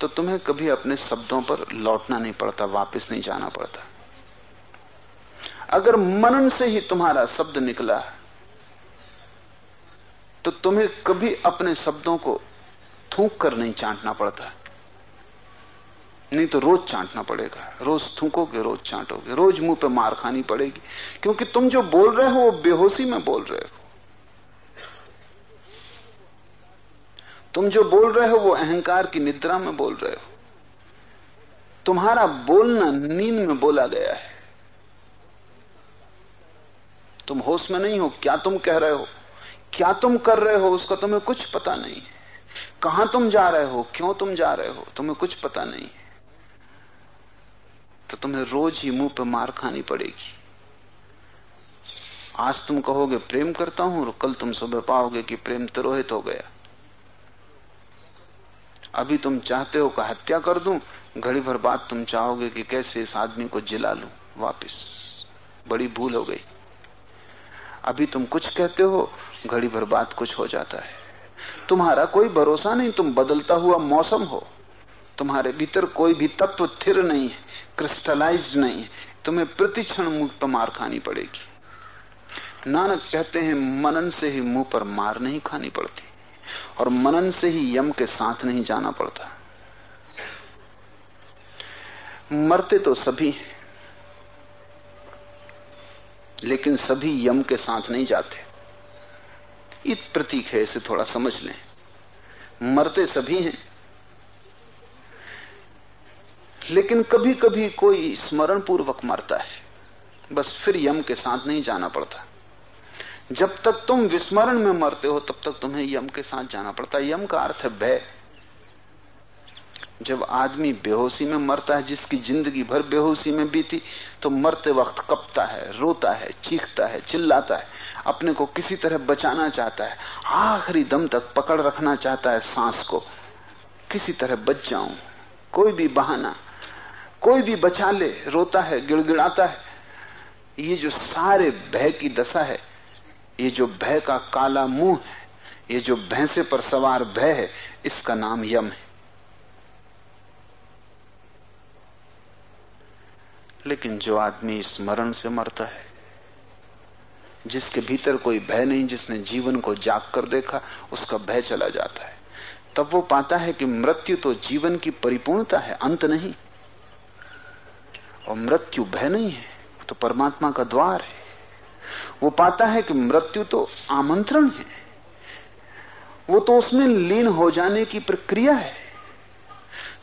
तो तुम्हें कभी अपने शब्दों पर लौटना नहीं पड़ता, वापस नहीं जाना पड़ता। अगर मनन से ही तुम्हारा शब्द निकला तो तुम्हें कभी अपने शब्दों को थूक कर नहीं चांटना पड़ता। नहीं तो रोज चांटना पड़ेगा। रोज थूकोगे, रोज चांटोगे। रोज मुँह पे मार खानी पड़ेगी। क्योंकि तुम जो बोल रहे हो, वो बेहोशी में बोल रहे हो। तुम जो बोल रहे हो, वो अहंकार की निद्रा में बोल रहे हो। तुम्हारा बोलना नींद में बोला गया है। तुम होश में नहीं हो, क्या तुम कह रहे हो? क्या तुम कर रहे हो, उसका तुम्हें कुछ पता नहीं है। कहाँ तुम जा रहे हो, क्यों तुम जा रहे हो, तुम्हें कुछ पता नहीं है। तो तुम्हें रोज ही मुँह पे मार खानी पड़ेगी। आज तुम कहोगे, प्रेम करता हूँ, और कल तुम सुबह पाओगे कि प्रेम तिरोहित हो गया। अभी तुम चाहते हो कि हत्या कर दूँ, घड़ी भर बाद तुम चाहोगे कि कैसे इस आदमी को जिला लूँ वापिस। बड़ी भूल हो गई। अभी तुम कुछ कहते हो, घड़ी भर बात कुछ हो जाता है। तुम्हारा कोई भरोसा नहीं, तुम बदलता हुआ मौसम हो। तुम्हारे भीतर कोई भी तत्व स्थिर नहीं है क्रिस्टलाइज नहीं है। तुम्हें प्रतिक्षण मुँह पर मार खानी पड़ेगी। नानक कहते हैं, मनन से ही मुँह पर मार नहीं खानी पड़ती, और मनन से ही यम के साथ नहीं जाना पड़ता। मरते तो सभी हैं। लेकिन सभी यम के साथ नहीं जाते। इत प्रतीक है, इसे थोड़ा समझ लें। मरते सभी हैं। लेकिन कभी कभी कोई स्मरण पूर्वक मरता है। बस फिर यम के साथ नहीं जाना पड़ता। जब तक तुम विस्मरण में मरते हो, तब तक तुम्हें यम के साथ जाना पड़ता। है यम का अर्थ है भय। जब आदमी बेहोशी में मरता है, जिसकी ज़िंदगी भर बेहोशी में बीती तो मरते वक्त कपता है, रोता है, चीखता है, चिल्लाता है, अपने को किसी तरह बचाना चाहता है, आखिरी दम तक पकड़ रखना चाहता है सांस को। किसी तरह बच जाऊँ, कोई भी बहाना, कोई भी बचा ले, रोता है, गिड़गिड़ाता है, ये जो सारे भय की दशा है, ये जो भय का काला मुँह है, ये जो भैंसे पर सवार भय है, इसका नाम यम है। लेकिन जो आदमी स्मरण से मरता है, जिसके भीतर कोई भय नहीं, जिसने जीवन को जाग कर देखा, उसका भय चला जाता है। तब वो पाता है कि मृत्यु तो जीवन की परिपूर्णता है, अंत नहीं। और मृत्यु भय नहीं है तो परमात्मा का द्वार है। वो पाता है कि मृत्यु तो आमंत्रण है। वो तो उसमें लीन हो जाने की प्रक्रिया है।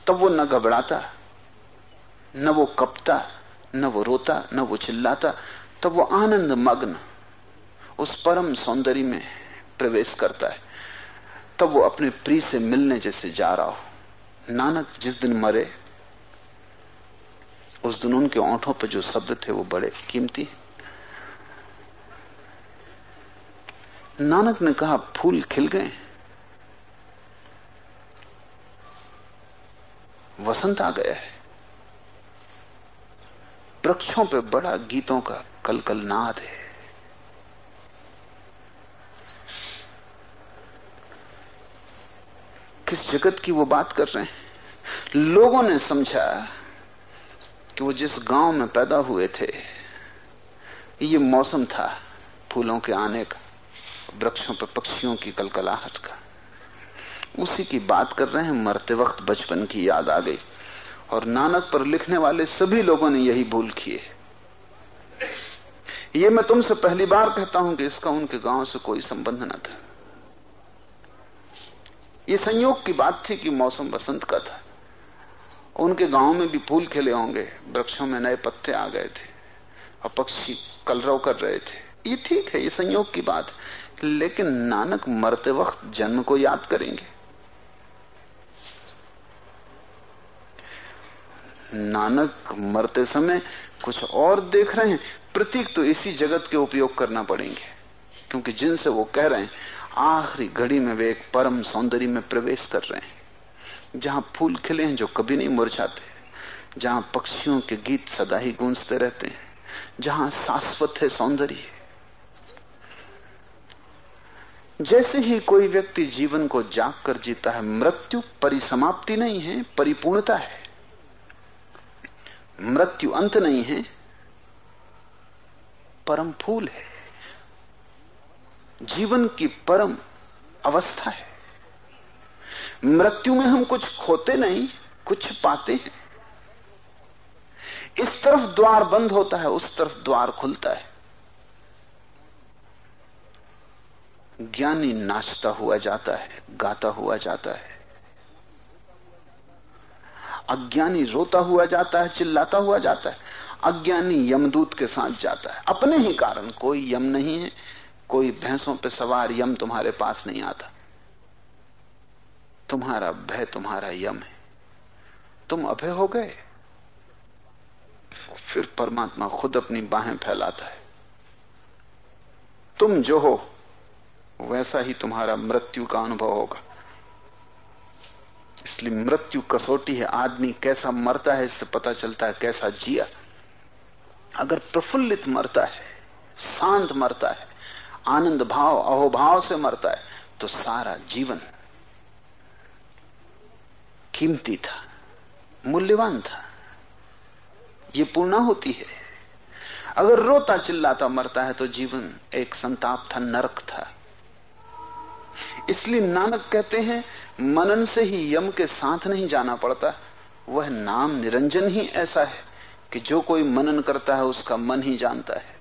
तब वो न घबराता, न वो कपता न वो रोता, न वो चिल्लाता, तब वो आनंद मग्न उस परम सौंदर्य में प्रवेश करता है। तब वो अपने प्रिय से मिलने जैसे जा रहा हो। नानक जिस दिन मरे, उस दिन उनके ओंठों पर जो शब्द थे वो बड़े कीमती नानक ने कहा, फूल खिल गए। वसंत आ गया है। वृक्षों पे बड़ा गीतों का कल कल नाद है। किस जगत की वो बात कर रहे हैं? लोगों ने समझा कि वो जिस गाँव में पैदा हुए थे, ये मौसम था फूलों के आने का, वृक्षों पर पक्षियों की कलकलाहट का। उसी की बात कर रहे हैं, मरते वक्त बचपन की याद आ गई। और नानक पर लिखने वाले सभी लोगों ने यही भूल किए ये मैं तुमसे पहली बार कहता हूँ कि इसका उनके गाँव से कोई संबंध न था। ये संयोग की बात थी कि मौसम बसंत का था। उनके गाँव में भी फूल खिले होंगे, वृक्षों में नए पत्ते आ गए थे, और पक्षी कलरव कर रहे थे। ये ठीक है, ये संयोग की बात। लेकिन नानक मरते वक्त जन्म को याद करेंगे। नानक मरते समय कुछ और देख रहे हैं। प्रतीक तो इसी जगत के उपयोग करना पड़ेंगे। क्योंकि जिनसे वो कह रहे हैं, आखिरी घड़ी में वे एक परम सौंदर्य में प्रवेश कर रहे हैं। जहाँ फूल खिले हैं जो कभी नहीं मुरझाते जहाँ पक्षियों के गीत सदा ही गूंजते रहते हैं, जहाँ शाश्वत है सौंदर्य। जैसे ही कोई व्यक्ति जीवन को जाग कर जीता है, मृत्यु परिसमाप्ति नहीं है, परिपूर्णता है। मृत्यु अंत नहीं है, परम फूल है। जीवन की परम अवस्था है। मृत्यु में हम कुछ खोते नहीं, कुछ पाते हैं। इस तरफ़ द्वार बंद होता है, उस तरफ़ द्वार खुलता है। ज्ञानी नाचता हुआ जाता है, गाता हुआ जाता है। अज्ञानी रोता हुआ जाता है, चिल्लाता हुआ जाता है। अज्ञानी यमदूत के साथ जाता है। अपने ही कारण कोई यम नहीं है, कोई भैंसों पे सवार यम तुम्हारे पास नहीं आता। तुम्हारा भय तुम्हारा यम है। तुम अभय हो गए। फिर परमात्मा खुद अपनी बाहें फैलाता है। तुम जो हो, वैसा ही तुम्हारा मृत्यु का अनुभव होगा। इसलिए मृत्यु कसौटी है। आदमी कैसा मरता है, इससे पता चलता है कैसा जिया। अगर प्रफुल्लित मरता है, शांत मरता है, आनंद भाव, अहोभाव से मरता है तो सारा जीवन कीमती था, मूल्यवान था। ये पूर्णा होती है। अगर रोता चिल्लाता मरता है तो जीवन एक संताप था, नरक था। इसलिए नानक कहते हैं, मनन से ही यम के साथ नहीं जाना पड़ता। वह नाम निरंजन ही ऐसा है कि जो कोई मनन करता है, उसका मन ही जानता है।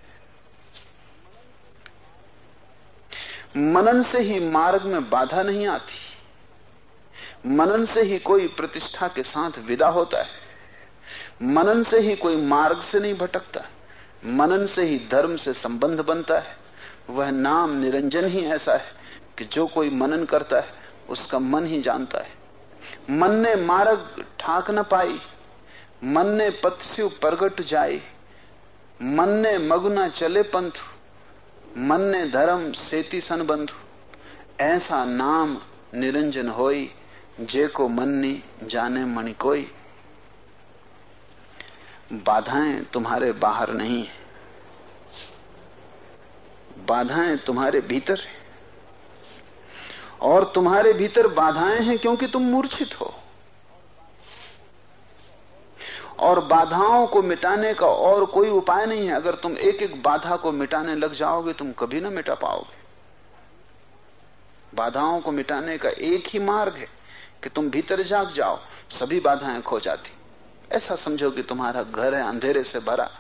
मनन से ही मार्ग में बाधा नहीं आती। मनन से ही कोई प्रतिष्ठा के साथ विदा होता है। मनन से ही कोई मार्ग से नहीं भटकता। मनन से ही धर्म से संबंध बनता है। वह नाम निरंजन ही ऐसा है कि जो कोई मनन करता है, उसका मन ही जानता है। मन ने मार्ग ठाक न पाई, मन ने पत्स्यु प्रगट जाए मन ने मगुना चले पंथ, मन ने धर्म सेती सन बंधु। ऐसा नाम निरंजन होई, जे को मन्नी जाने मणि कोई। बाधाएँ तुम्हारे बाहर नहीं है। बाधाएँ तुम्हारे भीतर है। और तुम्हारे भीतर बाधाएँ हैं क्योंकि तुम मूर्छित हो। और बाधाओं को मिटाने का और कोई उपाय नहीं है। अगर तुम एक एक बाधा को मिटाने लग जाओगे, तुम कभी ना मिटा पाओगे। बाधाओं को मिटाने का एक ही मार्ग है कि तुम भीतर जाग जाओ, सभी बाधाएँ खो जाती। ऐसा समझो कि तुम्हारा घर है, अंधेरे से भरा।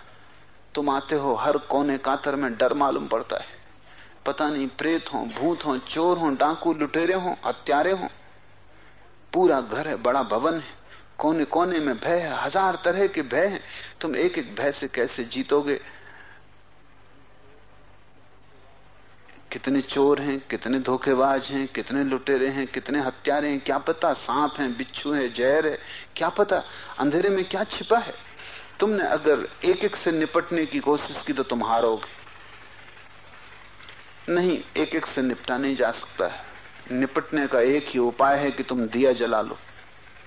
तुम आते हो, हर कोने कातर में डर मालूम पड़ता है। पता नहीं, प्रेत हो, भूत हो, चोर हो, डाकू, लुटेरे हो, हत्यारे हो। पूरा घर है, बड़ा भवन है। कोने कोने में भय है, हज़ार तरह के भय हैं। तुम एक एक भय से कैसे जीतोगे? कितने चोर हैं, कितने धोखेबाज हैं, कितने लुटेरे हैं, कितने हत्यारे हैं, क्या पता सांप हैं, बिच्छू है, जहर है, क्या पता अंधेरे में क्या छिपा है? तुमने अगर एक एक से निपटने की कोशिश की तो तुम हारोगे। नहीं एक एक से निपटा नहीं जा सकता है। निपटने का एक ही उपाय है कि तुम दिया जला लो।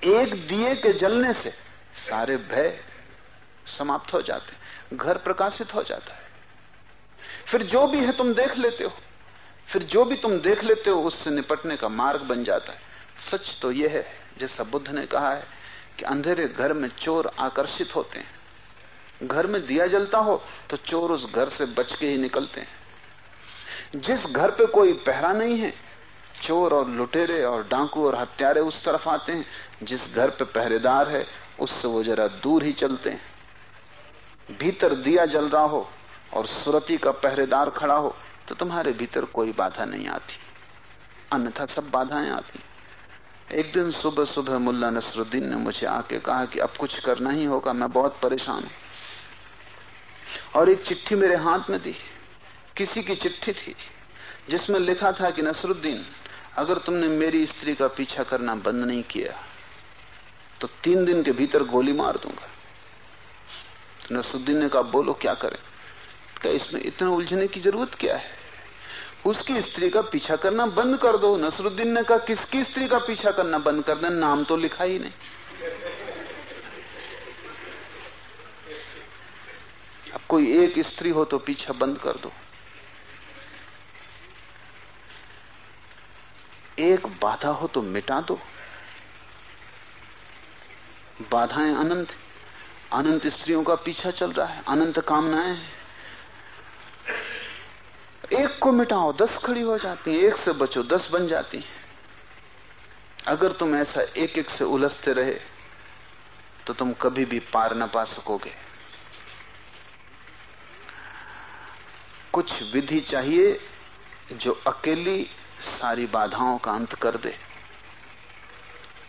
एक दिए के जलने से सारे भय समाप्त हो जाते घर प्रकाशित हो जाता है। फिर जो भी है तुम देख लेते हो। फिर जो भी तुम देख लेते हो, उससे निपटने का मार्ग बन जाता है। सच तो यह है, जैसा बुद्ध ने कहा है कि अंधेरे घर में चोर आकर्षित होते हैं। घर में दिया जलता हो तो चोर उस घर से बच के ही निकलते हैं। जिस घर पे कोई पहरा नहीं है, चोर और लुटेरे और डाकू और हत्यारे उस तरफ़ आते हैं। जिस घर पे पहरेदार है, उससे वो जरा दूर ही चलते हैं। भीतर दिया जल रहा हो और सुरती का पहरेदार खड़ा हो तो तुम्हारे भीतर कोई बाधा नहीं आती। अन्यथा सब बाधाएँ आती। एक दिन सुबह सुबह मुल्ला नसरुद्दीन ने मुझे आके कहा कि अब कुछ करना ही होगा, मैं बहुत परेशान हूँ। और एक चिट्ठी मेरे हाथ में दी। किसी की चिट्ठी थी जिसमें लिखा था कि नसरुद्दीन, अगर तुमने मेरी स्त्री का पीछा करना बंद नहीं किया तो तीन दिन के भीतर गोली मार दूँगा। तो नसरुद्दीन ने कहा, बोलो, क्या करें? क्या इसमें इतना उलझने की ज़रूरत क्या है? उसकी स्त्री का पीछा करना बंद कर दो। नसरुद्दीन ने कहा, किसकी स्त्री का पीछा करना बंद कर दे? नाम तो लिखा ही नहीं। अब कोई एक स्त्री हो तो पीछा बंद कर दो। एक बाधा हो तो मिटा दो। बाधाएँ अनंत अनंत स्त्रियों का पीछा चल रहा है, अनंत कामनाएँ एक को मिटाओ, दस खड़ी हो जाती हैं, एक से बचो, दस बन जाती हैं। अगर तुम ऐसा एक एक से उलझते रहे तो तुम कभी भी पार न पा सकोगे। कुछ विधि चाहिए जो अकेली सारी बाधाओं का अंत कर दे।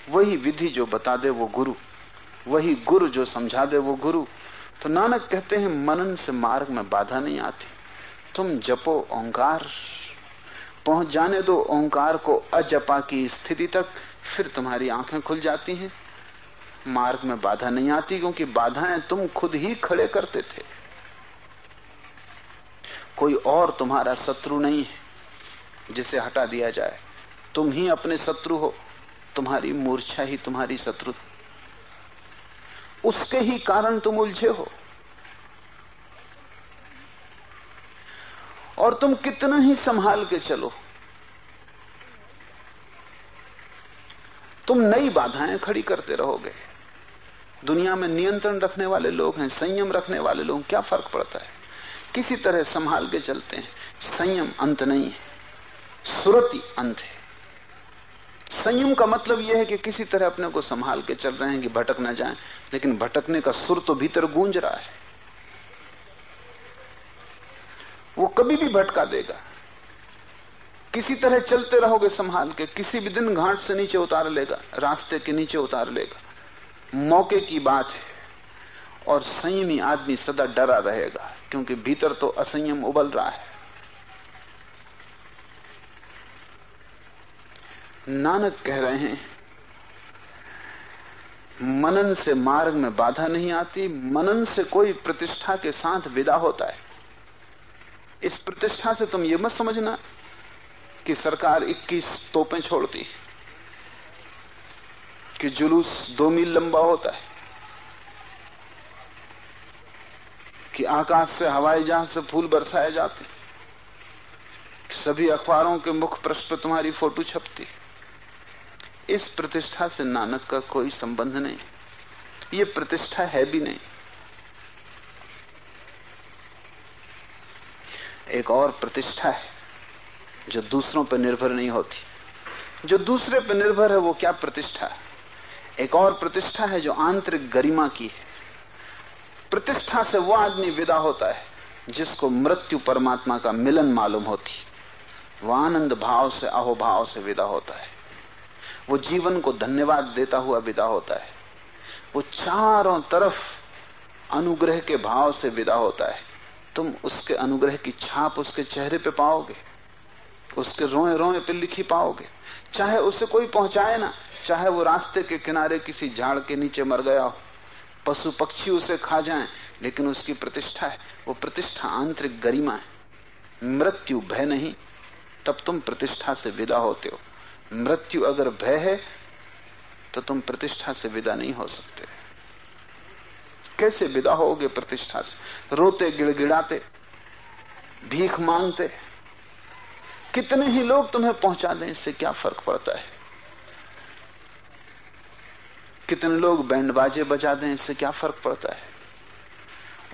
वही विधि जो बता दे वो गुरु, वही गुरु जो समझा दे वो गुरु। तो नानक कहते हैं, मनन से मार्ग में बाधा नहीं आती। तुम जपो ओंकार, पहुँच जाने दो ओंकार को अजपा की स्थिति तक, फिर तुम्हारी आँखें खुल जाती हैं। मार्ग में बाधा नहीं आती, क्योंकि बाधाएँ तुम खुद ही खड़े करते थे। कोई और तुम्हारा शत्रु नहीं है। जिसे हटा दिया जाए। तुम ही अपने शत्रु हो। तुम्हारी मूर्छा ही तुम्हारी शत्रु। उसके ही कारण तुम उलझे हो। और तुम कितना ही संभाल के चलो। तुम नई बाधाएँ खड़ी करते रहोगे। दुनिया में नियंत्रण रखने वाले लोग हैं, संयम रखने वाले लोग। क्या फ़र्क पड़ता है? किसी तरह संभाल के चलते हैं। संयम अंत नहीं है। सुरति अंत है। संयम का मतलब यह है कि किसी तरह अपने को संभाल के चल रहे हैं कि भटक ना जाएँ, लेकिन भटकने का सुर तो भीतर गूंज रहा है। वो कभी भी भटका देगा। किसी तरह चलते रहोगे संभाल के, किसी भी दिन घाट से नीचे उतार लेगा, रास्ते के नीचे उतार लेगा। मौके की बात है। और संयमी आदमी सदा डरा रहेगा, क्योंकि भीतर तो असंयम उबल रहा है। नानक कह रहे हैं, मनन से मार्ग में बाधा नहीं आती, मनन से कोई प्रतिष्ठा के साथ विदा होता है। इस प्रतिष्ठा से तुम ये मत समझना कि सरकार 21 तोपें छोड़ती कि जुलूस दो मील लंबा होता है, कि आकाश से हवाई जहाज़ से फूल बरसाए जाते सभी अखबारों के मुख पृष्ठ पर तुम्हारी फ़ोटो छपती इस प्रतिष्ठा से नानक का कोई संबंध नहीं। ये प्रतिष्ठा है भी नहीं। एक और प्रतिष्ठा है, जो दूसरों पर निर्भर नहीं होती। जो दूसरे पर निर्भर है, वो क्या प्रतिष्ठा? है एक और प्रतिष्ठा है, जो आंतरिक गरिमा की है। प्रतिष्ठा से वो आदमी विदा होता है, जिसको मृत्यु परमात्मा का मिलन मालूम होती। वह आनंद भाव से अहोभाव से विदा होता है। वो जीवन को धन्यवाद देता हुआ विदा होता है। वो चारों तरफ़ अनुग्रह के भाव से विदा होता है। तुम उसके अनुग्रह की छाप उसके चेहरे पे पाओगे, उसके रोए रोए पे लिखी पाओगे। चाहे उसे कोई पहुँचाए ना, चाहे वो रास्ते के किनारे किसी झाड़ के नीचे मर गया हो, पशु पक्षी उसे खा जाएँ, लेकिन उसकी प्रतिष्ठा है। वो प्रतिष्ठा आंतरिक गरिमा है। मृत्यु भय नहीं, तब तुम प्रतिष्ठा से विदा होते हो। मृत्यु अगर भय है तो तुम प्रतिष्ठा से विदा नहीं हो सकते। कैसे विदा होगे प्रतिष्ठा से? रोते, गिड़गिड़ाते, भीख मांगते। कितने ही लोग तुम्हें पहुँचा दें, इससे क्या फ़र्क पड़ता है? कितने लोग बैंड बाजे बजा दें, इससे क्या फ़र्क पड़ता है?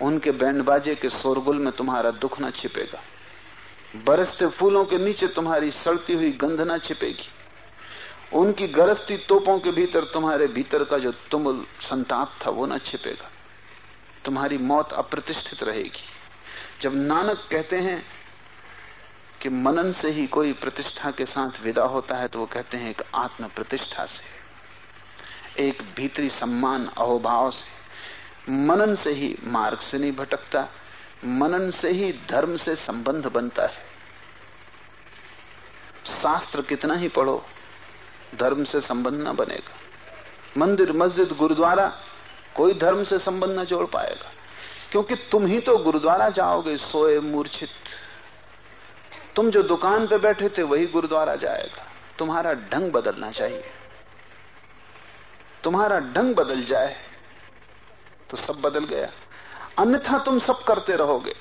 उनके बैंड बाजे के शोरगुल में तुम्हारा दुख ना छिपेगा। बरसते फूलों के नीचे तुम्हारी सड़ती हुई गंध ना छिपेगी। उनकी गरजती तोपों के भीतर, तुम्हारे भीतर का जो तुमुल संताप था, वो ना छिपेगा। तुम्हारी मौत अप्रतिष्ठित रहेगी। जब नानक कहते हैं कि मनन से ही कोई प्रतिष्ठा के साथ विदा होता है तो वो कहते हैं एक आत्म प्रतिष्ठा से, एक भीतरी सम्मान अहोभाव से। मनन से ही मार्ग से नहीं भटकता, मनन से ही धर्म से संबंध बनता है। शास्त्र कितना ही पढ़ो धर्म से संबंध न बनेगा। मंदिर, मस्जिद, गुरुद्वारा, कोई धर्म से संबंध न जोड़ पाएगा। क्योंकि तुम ही तो गुरुद्वारा जाओगे, सोए मूर्छित। तुम जो दुकान पे बैठे थे, वही गुरुद्वारा जाएगा। तुम्हारा ढंग बदलना चाहिए। तुम्हारा ढंग बदल जाए तो सब बदल गया। अन्यथा तुम सब करते रहोगे।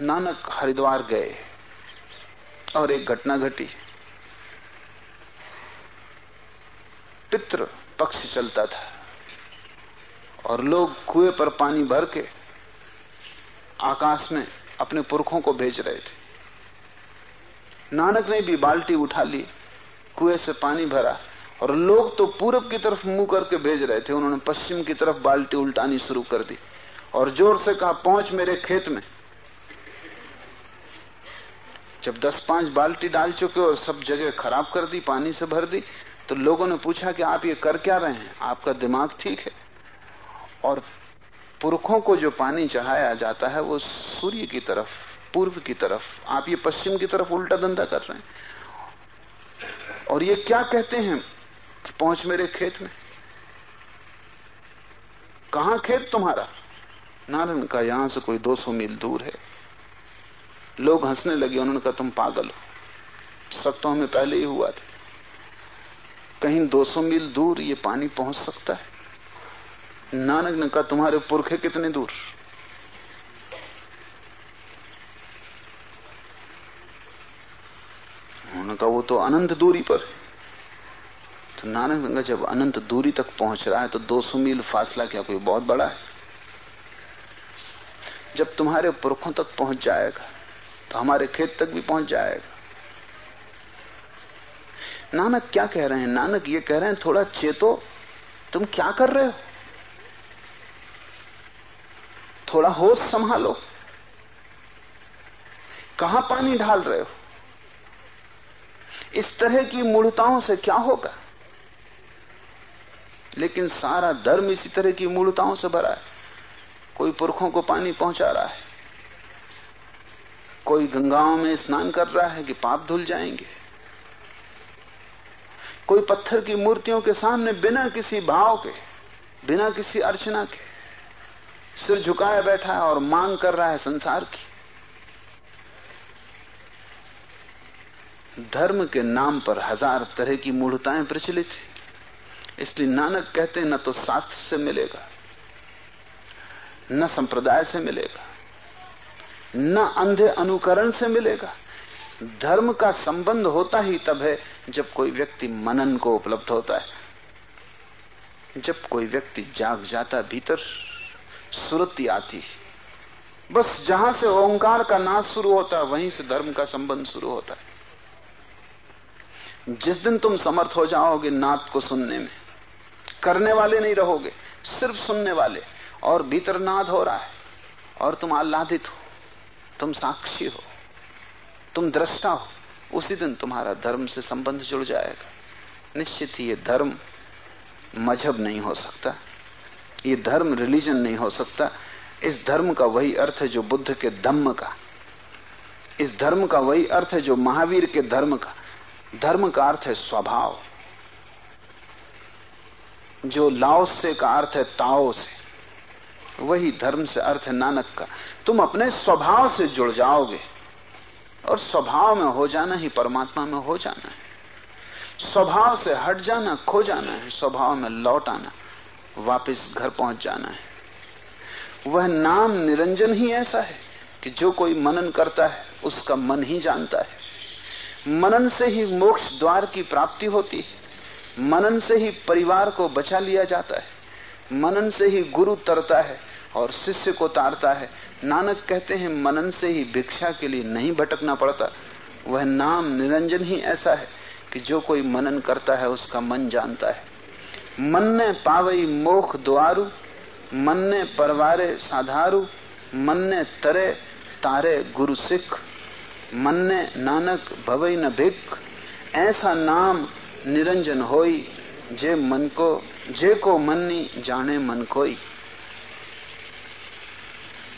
नानक हरिद्वार गए, और एक घटना घटी। पितृ पक्ष चलता था और लोग कुएँ पर पानी भर के आकाश में अपने पुरखों को भेज रहे थे। नानक ने भी बाल्टी उठा ली, कुएँ से पानी भरा और लोग तो पूरब की तरफ़ मुँह करके भेज रहे थे। उन्होंने पश्चिम की तरफ़ बाल्टी उल्टानी शुरू कर दी और ज़ोर से कहा, पहुँच मेरे खेत में। जब दस पाँच बाल्टी डाल चुके और सब जगह खराब कर दी, पानी से भर दी तो लोगों ने पूछा कि आप ये कर क्या रहे हैं? आपका दिमाग ठीक है। और पुरखों को जो पानी चढ़ाया जाता है, वो सूर्य की तरफ़, पूर्व की तरफ़, आप ये पश्चिम की तरफ़ उल्टा धंधा कर रहे हैं। और ये क्या कहते हैं? कि पहुँच मेरे खेत में। कहा खेत तुम्हारा? नारायण का यहाँ से कोई 200 मील दूर है। लोग हंसने लगे उन्होंने कहा, तुम पागल हो। सब तो हमें पहले ही हुआ था। कहीं 200 मील दूर ये पानी पहुँच सकता है? नानक ने कहा, तुम्हारे पुरखे कितने दूर? उन्होंने कहा, वो तो अनंत दूरी पर तो नानक ने कहा, जब अनंत दूरी तक पहुँच रहा है तो 200 मील फासला क्या कोई बहुत बड़ा है? जब तुम्हारे पुरखों तक पहुँच जाएगा तो हमारे खेत तक भी पहुँच जाएगा। नानक क्या कह रहे हैं? नानक ये कह रहे हैं, थोड़ा चेतो, तुम क्या कर रहे हो? थोड़ा होश संभालो। कहा पानी ढाल रहे हो? इस तरह की मूर्ताओं से क्या होगा? लेकिन सारा धर्म इसी तरह की मूर्ताओं से भरा है। कोई पुरखों को पानी पहुँचा रहा है। कोई गंगाओं में स्नान कर रहा है कि पाप धुल जाएँगे। कोई पत्थर की मूर्तियों के सामने बिना किसी भाव के, बिना किसी अर्चना के सिर झुकाए बैठा है और मांग कर रहा है संसार की। धर्म के नाम पर हज़ार तरह की मूढ़ताएँ प्रचलित है। इसलिए नानक कहते हैं, न तो शास्त्र से मिलेगा, न संप्रदाय से मिलेगा, न अंधे अनुकरण से मिलेगा धर्म का संबंध होता ही तब है जब कोई व्यक्ति मनन को उपलब्ध होता है। जब कोई व्यक्ति जाग जाता भीतर सुरती आती बस जहाँ से ओंकार का नाश शुरू होता है, वहीं से धर्म का संबंध शुरू होता है। जिस दिन तुम समर्थ हो जाओगे नाद को सुनने में, करने वाले नहीं रहोगे, सिर्फ़ सुनने वाले, और भीतर नाद हो रहा है, और तुम आह्लादित हो, तुम साक्षी हो। तुम दृष्टा हो, उसी दिन तुम्हारा धर्म से संबंध जुड़ जाएगा। निश्चित ही ये धर्म मज़हब नहीं हो सकता, ये धर्म रिलीजन नहीं हो सकता। इस धर्म का वही अर्थ है जो बुद्ध के धम्म का। इस धर्म का वही अर्थ है जो महावीर के धर्म का। धर्म का अर्थ है स्वभाव। जो लाओ से का अर्थ है ताओ से, वही धर्म से अर्थ है नानक का। तुम अपने स्वभाव से जुड़ जाओगे। और स्वभाव में हो जाना ही परमात्मा में हो जाना है। स्वभाव से हट जाना, खो जाना है, स्वभाव में लौट आना, वापिस घर पहुँच जाना है। वह नाम निरंजन ही ऐसा है कि जो कोई मनन करता है, उसका मन ही जानता है। मनन से ही मोक्ष द्वार की प्राप्ति होती है। मनन से ही परिवार को बचा लिया जाता है। मनन से ही गुरु तरता है। और शिष्य को तारता है। नानक कहते हैं, मनन से ही भिक्षा के लिए नहीं भटकना पड़ता। वह नाम निरंजन ही ऐसा है कि जो कोई मनन करता है, उसका मन जानता है। मन ने पावई मोख द्वारु मन ने परवारे साधारु मन ने तरे तारे गुरु सिख, मन्ने नानक भवई न भिक ऐसा नाम निरंजन होई, जे मन को, जे को मन्नी, जाने मन कोई।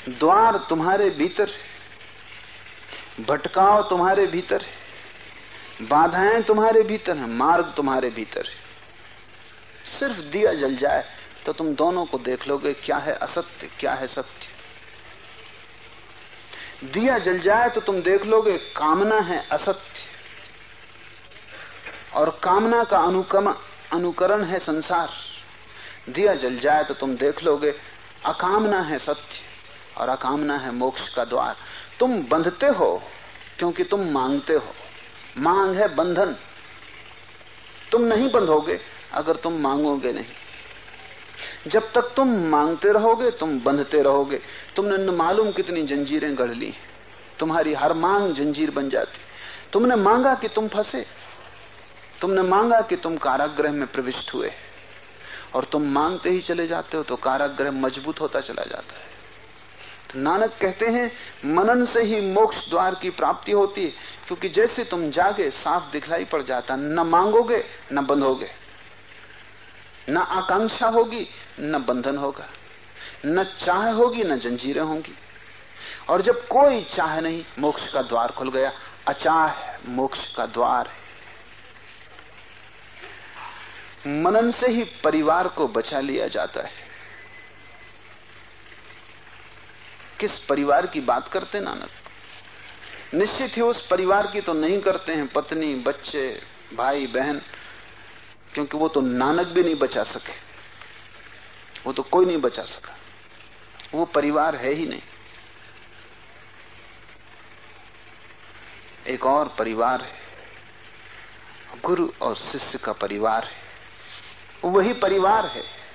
द्वार तुम्हारे भीतर है, भटकाव तुम्हारे भीतर है, बाधाएँ तुम्हारे भीतर हैं, मार्ग तुम्हारे भीतर है। सिर्फ़ दिया जल जाए तो तुम दोनों को देख लोगे क्या है असत्य, क्या है सत्य। दिया जल जाए तो तुम देख लोगे कामना है असत्य। और कामना का अनुकम, अनुकरण है संसार। दिया जल जाए तो तुम देख लोगे अकामना है सत्य। और अकामना है, मोक्ष का द्वार। तुम बंधते हो, क्योंकि तुम मांगते हो। मांग है बंधन। तुम नहीं बंधोगे अगर तुम मांगोगे नहीं। जब तक तुम मांगते रहोगे, तुम बंधते रहोगे। तुमने न मालूम कितनी जंजीरें गढ़ ली तुम्हारी हर मांग जंजीर बन जाती। तुमने मांगा कि तुम फंसे। तुमने मांगा कि तुम कारागृह में प्रविष्ट हुए। और तुम मांगते ही चले जाते हो तो कारागृह मज़बूत होता चला जाता है। नानक कहते हैं, मनन से ही मोक्ष द्वार की प्राप्ति होती है, क्योंकि जैसे तुम जागे, साफ़ दिखलाई पड़ जाता, न मांगोगे, न बंधोगे। न आकांक्षा होगी, न बंधन होगा। न चाह होगी, न जंजीरें होंगी। और जब कोई चाह नहीं, मोक्ष का द्वार खुल गया। अचाह मोक्ष का द्वार है। मनन से ही परिवार को बचा लिया जाता है। किस परिवार की बात करते नानक? निश्चित ही उस परिवार की तो नहीं करते हैं पत्नी, बच्चे, भाई, बहन, क्योंकि वो तो नानक भी नहीं बचा सके। वो तो कोई नहीं बचा सका। वो परिवार है ही नहीं। एक और परिवार है। गुरु और शिष्य का परिवार है। वही परिवार है।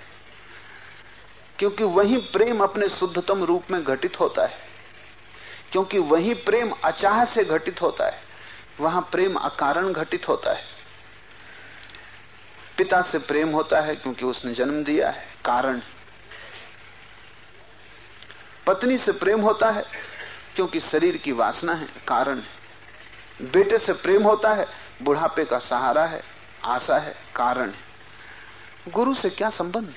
क्योंकि वही प्रेम अपने शुद्धतम रूप में घटित होता है। क्योंकि वही प्रेम अचाह से घटित होता है, वहाँ प्रेम अकारण घटित होता है। पिता से प्रेम होता है क्योंकि उसने जन्म दिया है, कारण। पत्नी से प्रेम होता है क्योंकि शरीर की वासना है, कारण है। बेटे से प्रेम होता है, बुढ़ापे का सहारा है, आशा है, कारण है। गुरु से क्या संबंध?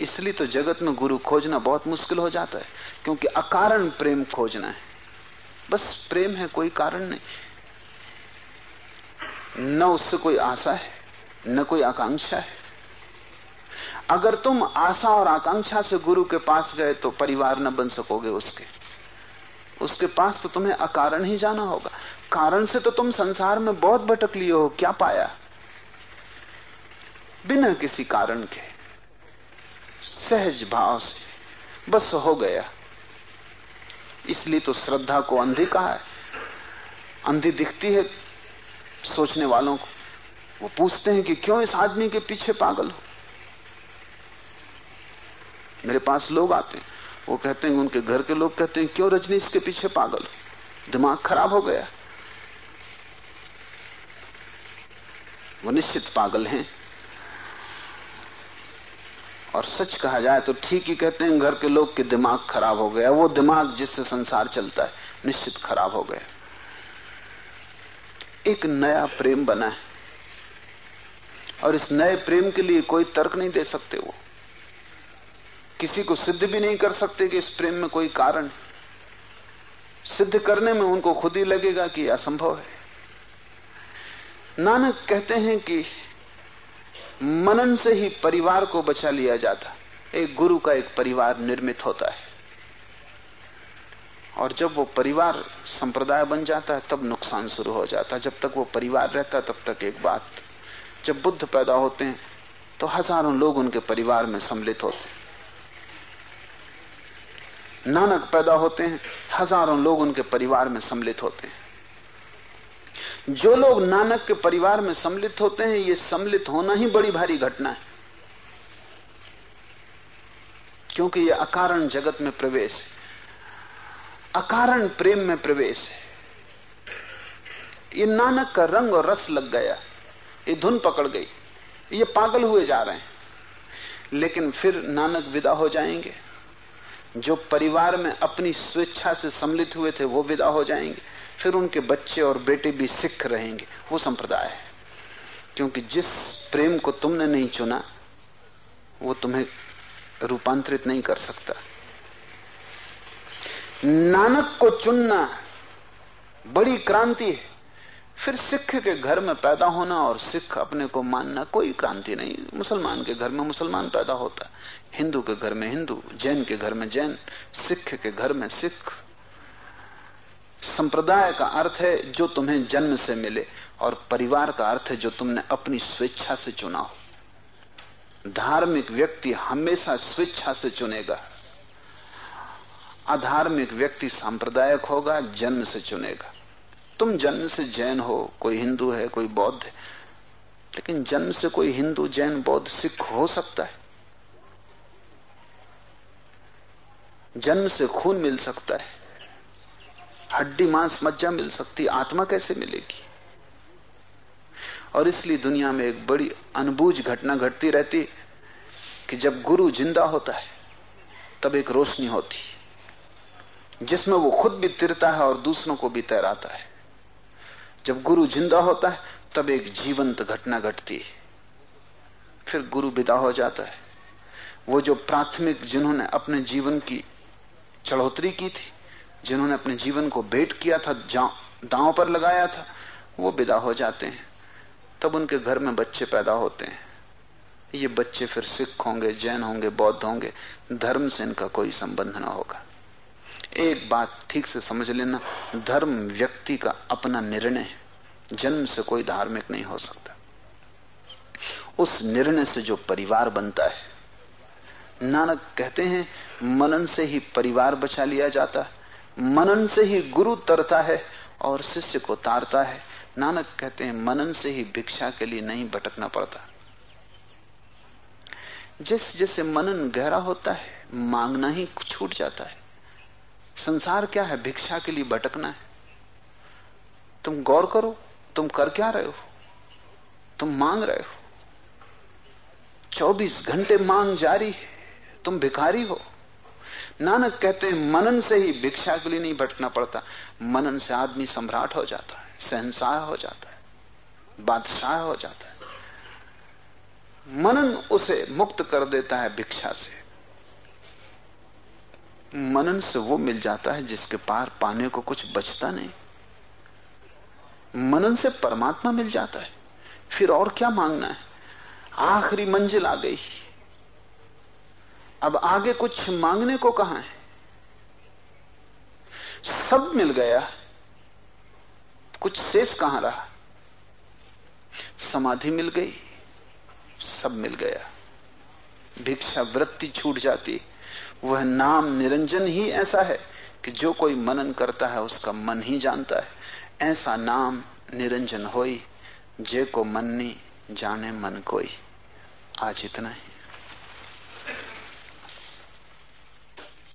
इसलिए तो जगत में गुरु खोजना बहुत मुश्किल हो जाता है, क्योंकि अकारण प्रेम खोजना है। बस प्रेम है, कोई कारण नहीं। न उससे कोई आशा है, न कोई आकांक्षा है। अगर तुम आशा और आकांक्षा से गुरु के पास गए तो परिवार न बन सकोगे उसके। उसके पास तो तुम्हें अकारण ही जाना होगा। कारण से तो तुम संसार में बहुत भटक लिए हो, क्या पाया? बिना किसी कारण के। सहज भाव से। बस हो गया। इसलिए तो श्रद्धा को अंधी कहा है। अंधी दिखती है सोचने वालों को। वो पूछते हैं कि क्यों इस आदमी के पीछे पागल हो? मेरे पास लोग आते हैं। वो कहते हैं, उनके घर के लोग कहते हैं, क्यों रजनी इसके पीछे पागल हो? दिमाग खराब हो गया। वो निश्चित पागल हैं। और सच कहा जाए तो ठीक ही कहते हैं, घर के लोग के दिमाग खराब हो गया। वो दिमाग जिससे संसार चलता है, निश्चित खराब हो गया। एक नया प्रेम बना है। और इस नए प्रेम के लिए कोई तर्क नहीं दे सकते वो। किसी को सिद्ध भी नहीं कर सकते कि इस प्रेम में कोई कारण सिद्ध करने में उनको खुद ही लगेगा कि असंभव है। नानक कहते हैं कि मनन से ही परिवार को बचा लिया जाता। एक गुरु का एक परिवार निर्मित होता है। और जब वो परिवार संप्रदाय बन जाता है, तब नुकसान शुरू हो जाता है। जब तक वो परिवार रहता तब तक एक बात। जब बुद्ध पैदा होते हैं तो हज़ारों लोग उनके परिवार में सम्मिलित होते हैं। नानक पैदा होते हैं, हज़ारों लोग उनके परिवार में सम्मिलित होते हैं। जो लोग नानक के परिवार में सम्मिलित होते हैं, ये सम्मिलित होना ही बड़ी भारी घटना है। क्योंकि ये अकारण जगत में प्रवेश है। अकारण प्रेम में प्रवेश है। ये नानक का रंग और रस लग गया। ये धुन पकड़ गई। ये पागल हुए जा रहे हैं। लेकिन फिर नानक विदा हो जाएँगे। जो परिवार में अपनी स्वेच्छा से सम्मिलित हुए थे, वो विदा हो जाएँगे। फिर उनके बच्चे और बेटे भी सिख रहेंगे। वो संप्रदाय है। क्योंकि जिस प्रेम को तुमने नहीं चुना, वो तुम्हें रूपांतरित नहीं कर सकता। नानक को चुनना बड़ी क्रांति है। फिर सिख के घर में पैदा होना और सिख अपने को मानना कोई क्रांति नहीं। मुसलमान के घर में मुसलमान पैदा होता। हिंदू के घर में हिंदू, जैन के घर में जैन, सिख के घर में सिख। संप्रदाय का अर्थ है जो तुम्हें जन्म से मिले और परिवार का अर्थ है जो तुमने अपनी स्वेच्छा से चुना हो। धार्मिक व्यक्ति हमेशा स्वेच्छा से चुनेगा। अधार्मिक व्यक्ति सांप्रदायिक होगा, जन्म से चुनेगा। तुम जन्म से जैन हो, कोई हिंदू है, कोई बौद्ध है, लेकिन जन्म से कोई हिंदू, जैन, बौद्ध, सिख हो सकता है। जन्म से खून मिल सकता है। हड्डी मांस मज्जा मिल सकती, आत्मा कैसे मिलेगी? और इसलिए दुनिया में एक बड़ी अनबूझ घटना घटती रहती कि जब गुरु ज़िंदा होता है, तब एक रोशनी होती, जिसमें वो खुद भी तिरता है और दूसरों को भी तैराता है। जब गुरु ज़िंदा होता है, तब एक जीवंत घटना घटती है। फिर गुरु विदा हो जाता है। वो जो प्राथमिक, जिन्होंने अपने जीवन की चढ़ोतरी की थी जिन्होंने अपने जीवन को बेट किया था दांव पर लगाया था, वो विदा हो जाते हैं। तब उनके घर में बच्चे पैदा होते हैं। ये बच्चे फिर सिख होंगे, जैन होंगे, बौद्ध होंगे, धर्म से इनका कोई संबंध ना होगा। एक बात ठीक से समझ लेना, धर्म व्यक्ति का अपना निर्णय है। जन्म से कोई धार्मिक नहीं हो सकता। उस निर्णय से जो परिवार बनता है, नानक कहते हैं, मनन से ही परिवार बचा लिया जाता है। मनन से ही गुरु तरता है और शिष्य को तारता है। नानक कहते हैं, मनन से ही भिक्षा के लिए नहीं भटकना पड़ता। जिस जैसे मनन गहरा होता है, मांगना ही छूट जाता है। संसार क्या है? भिक्षा के लिए भटकना है। तुम गौर करो, तुम कर क्या रहे हो? तुम मांग रहे हो। 24 घंटे मांग जारी है, तुम भिखारी हो। नानक कहते हैं, मनन से ही भिक्षा के लिए नहीं भटकना पड़ता। मनन से आदमी सम्राट हो जाता है सहनशाह हो जाता है, बादशाह हो जाता है। मनन उसे मुक्त कर देता है भिक्षा से। मनन से वो मिल जाता है जिसके पार पाने को कुछ बचता नहीं। मनन से परमात्मा मिल जाता है। फिर और क्या मांगना है? आखिरी मंजिल आ गई। अब आगे कुछ मांगने को कहा है? सब मिल गया। कुछ शेष कहाँ रहा? समाधि मिल गई, सब मिल गया। भिक्षा वृत्ति छूट जाती। वह नाम निरंजन ही ऐसा है कि जो कोई मनन करता है, उसका मन ही जानता है। ऐसा नाम निरंजन होई, जे को मननी, जाने मन कोई। आज इतना ही।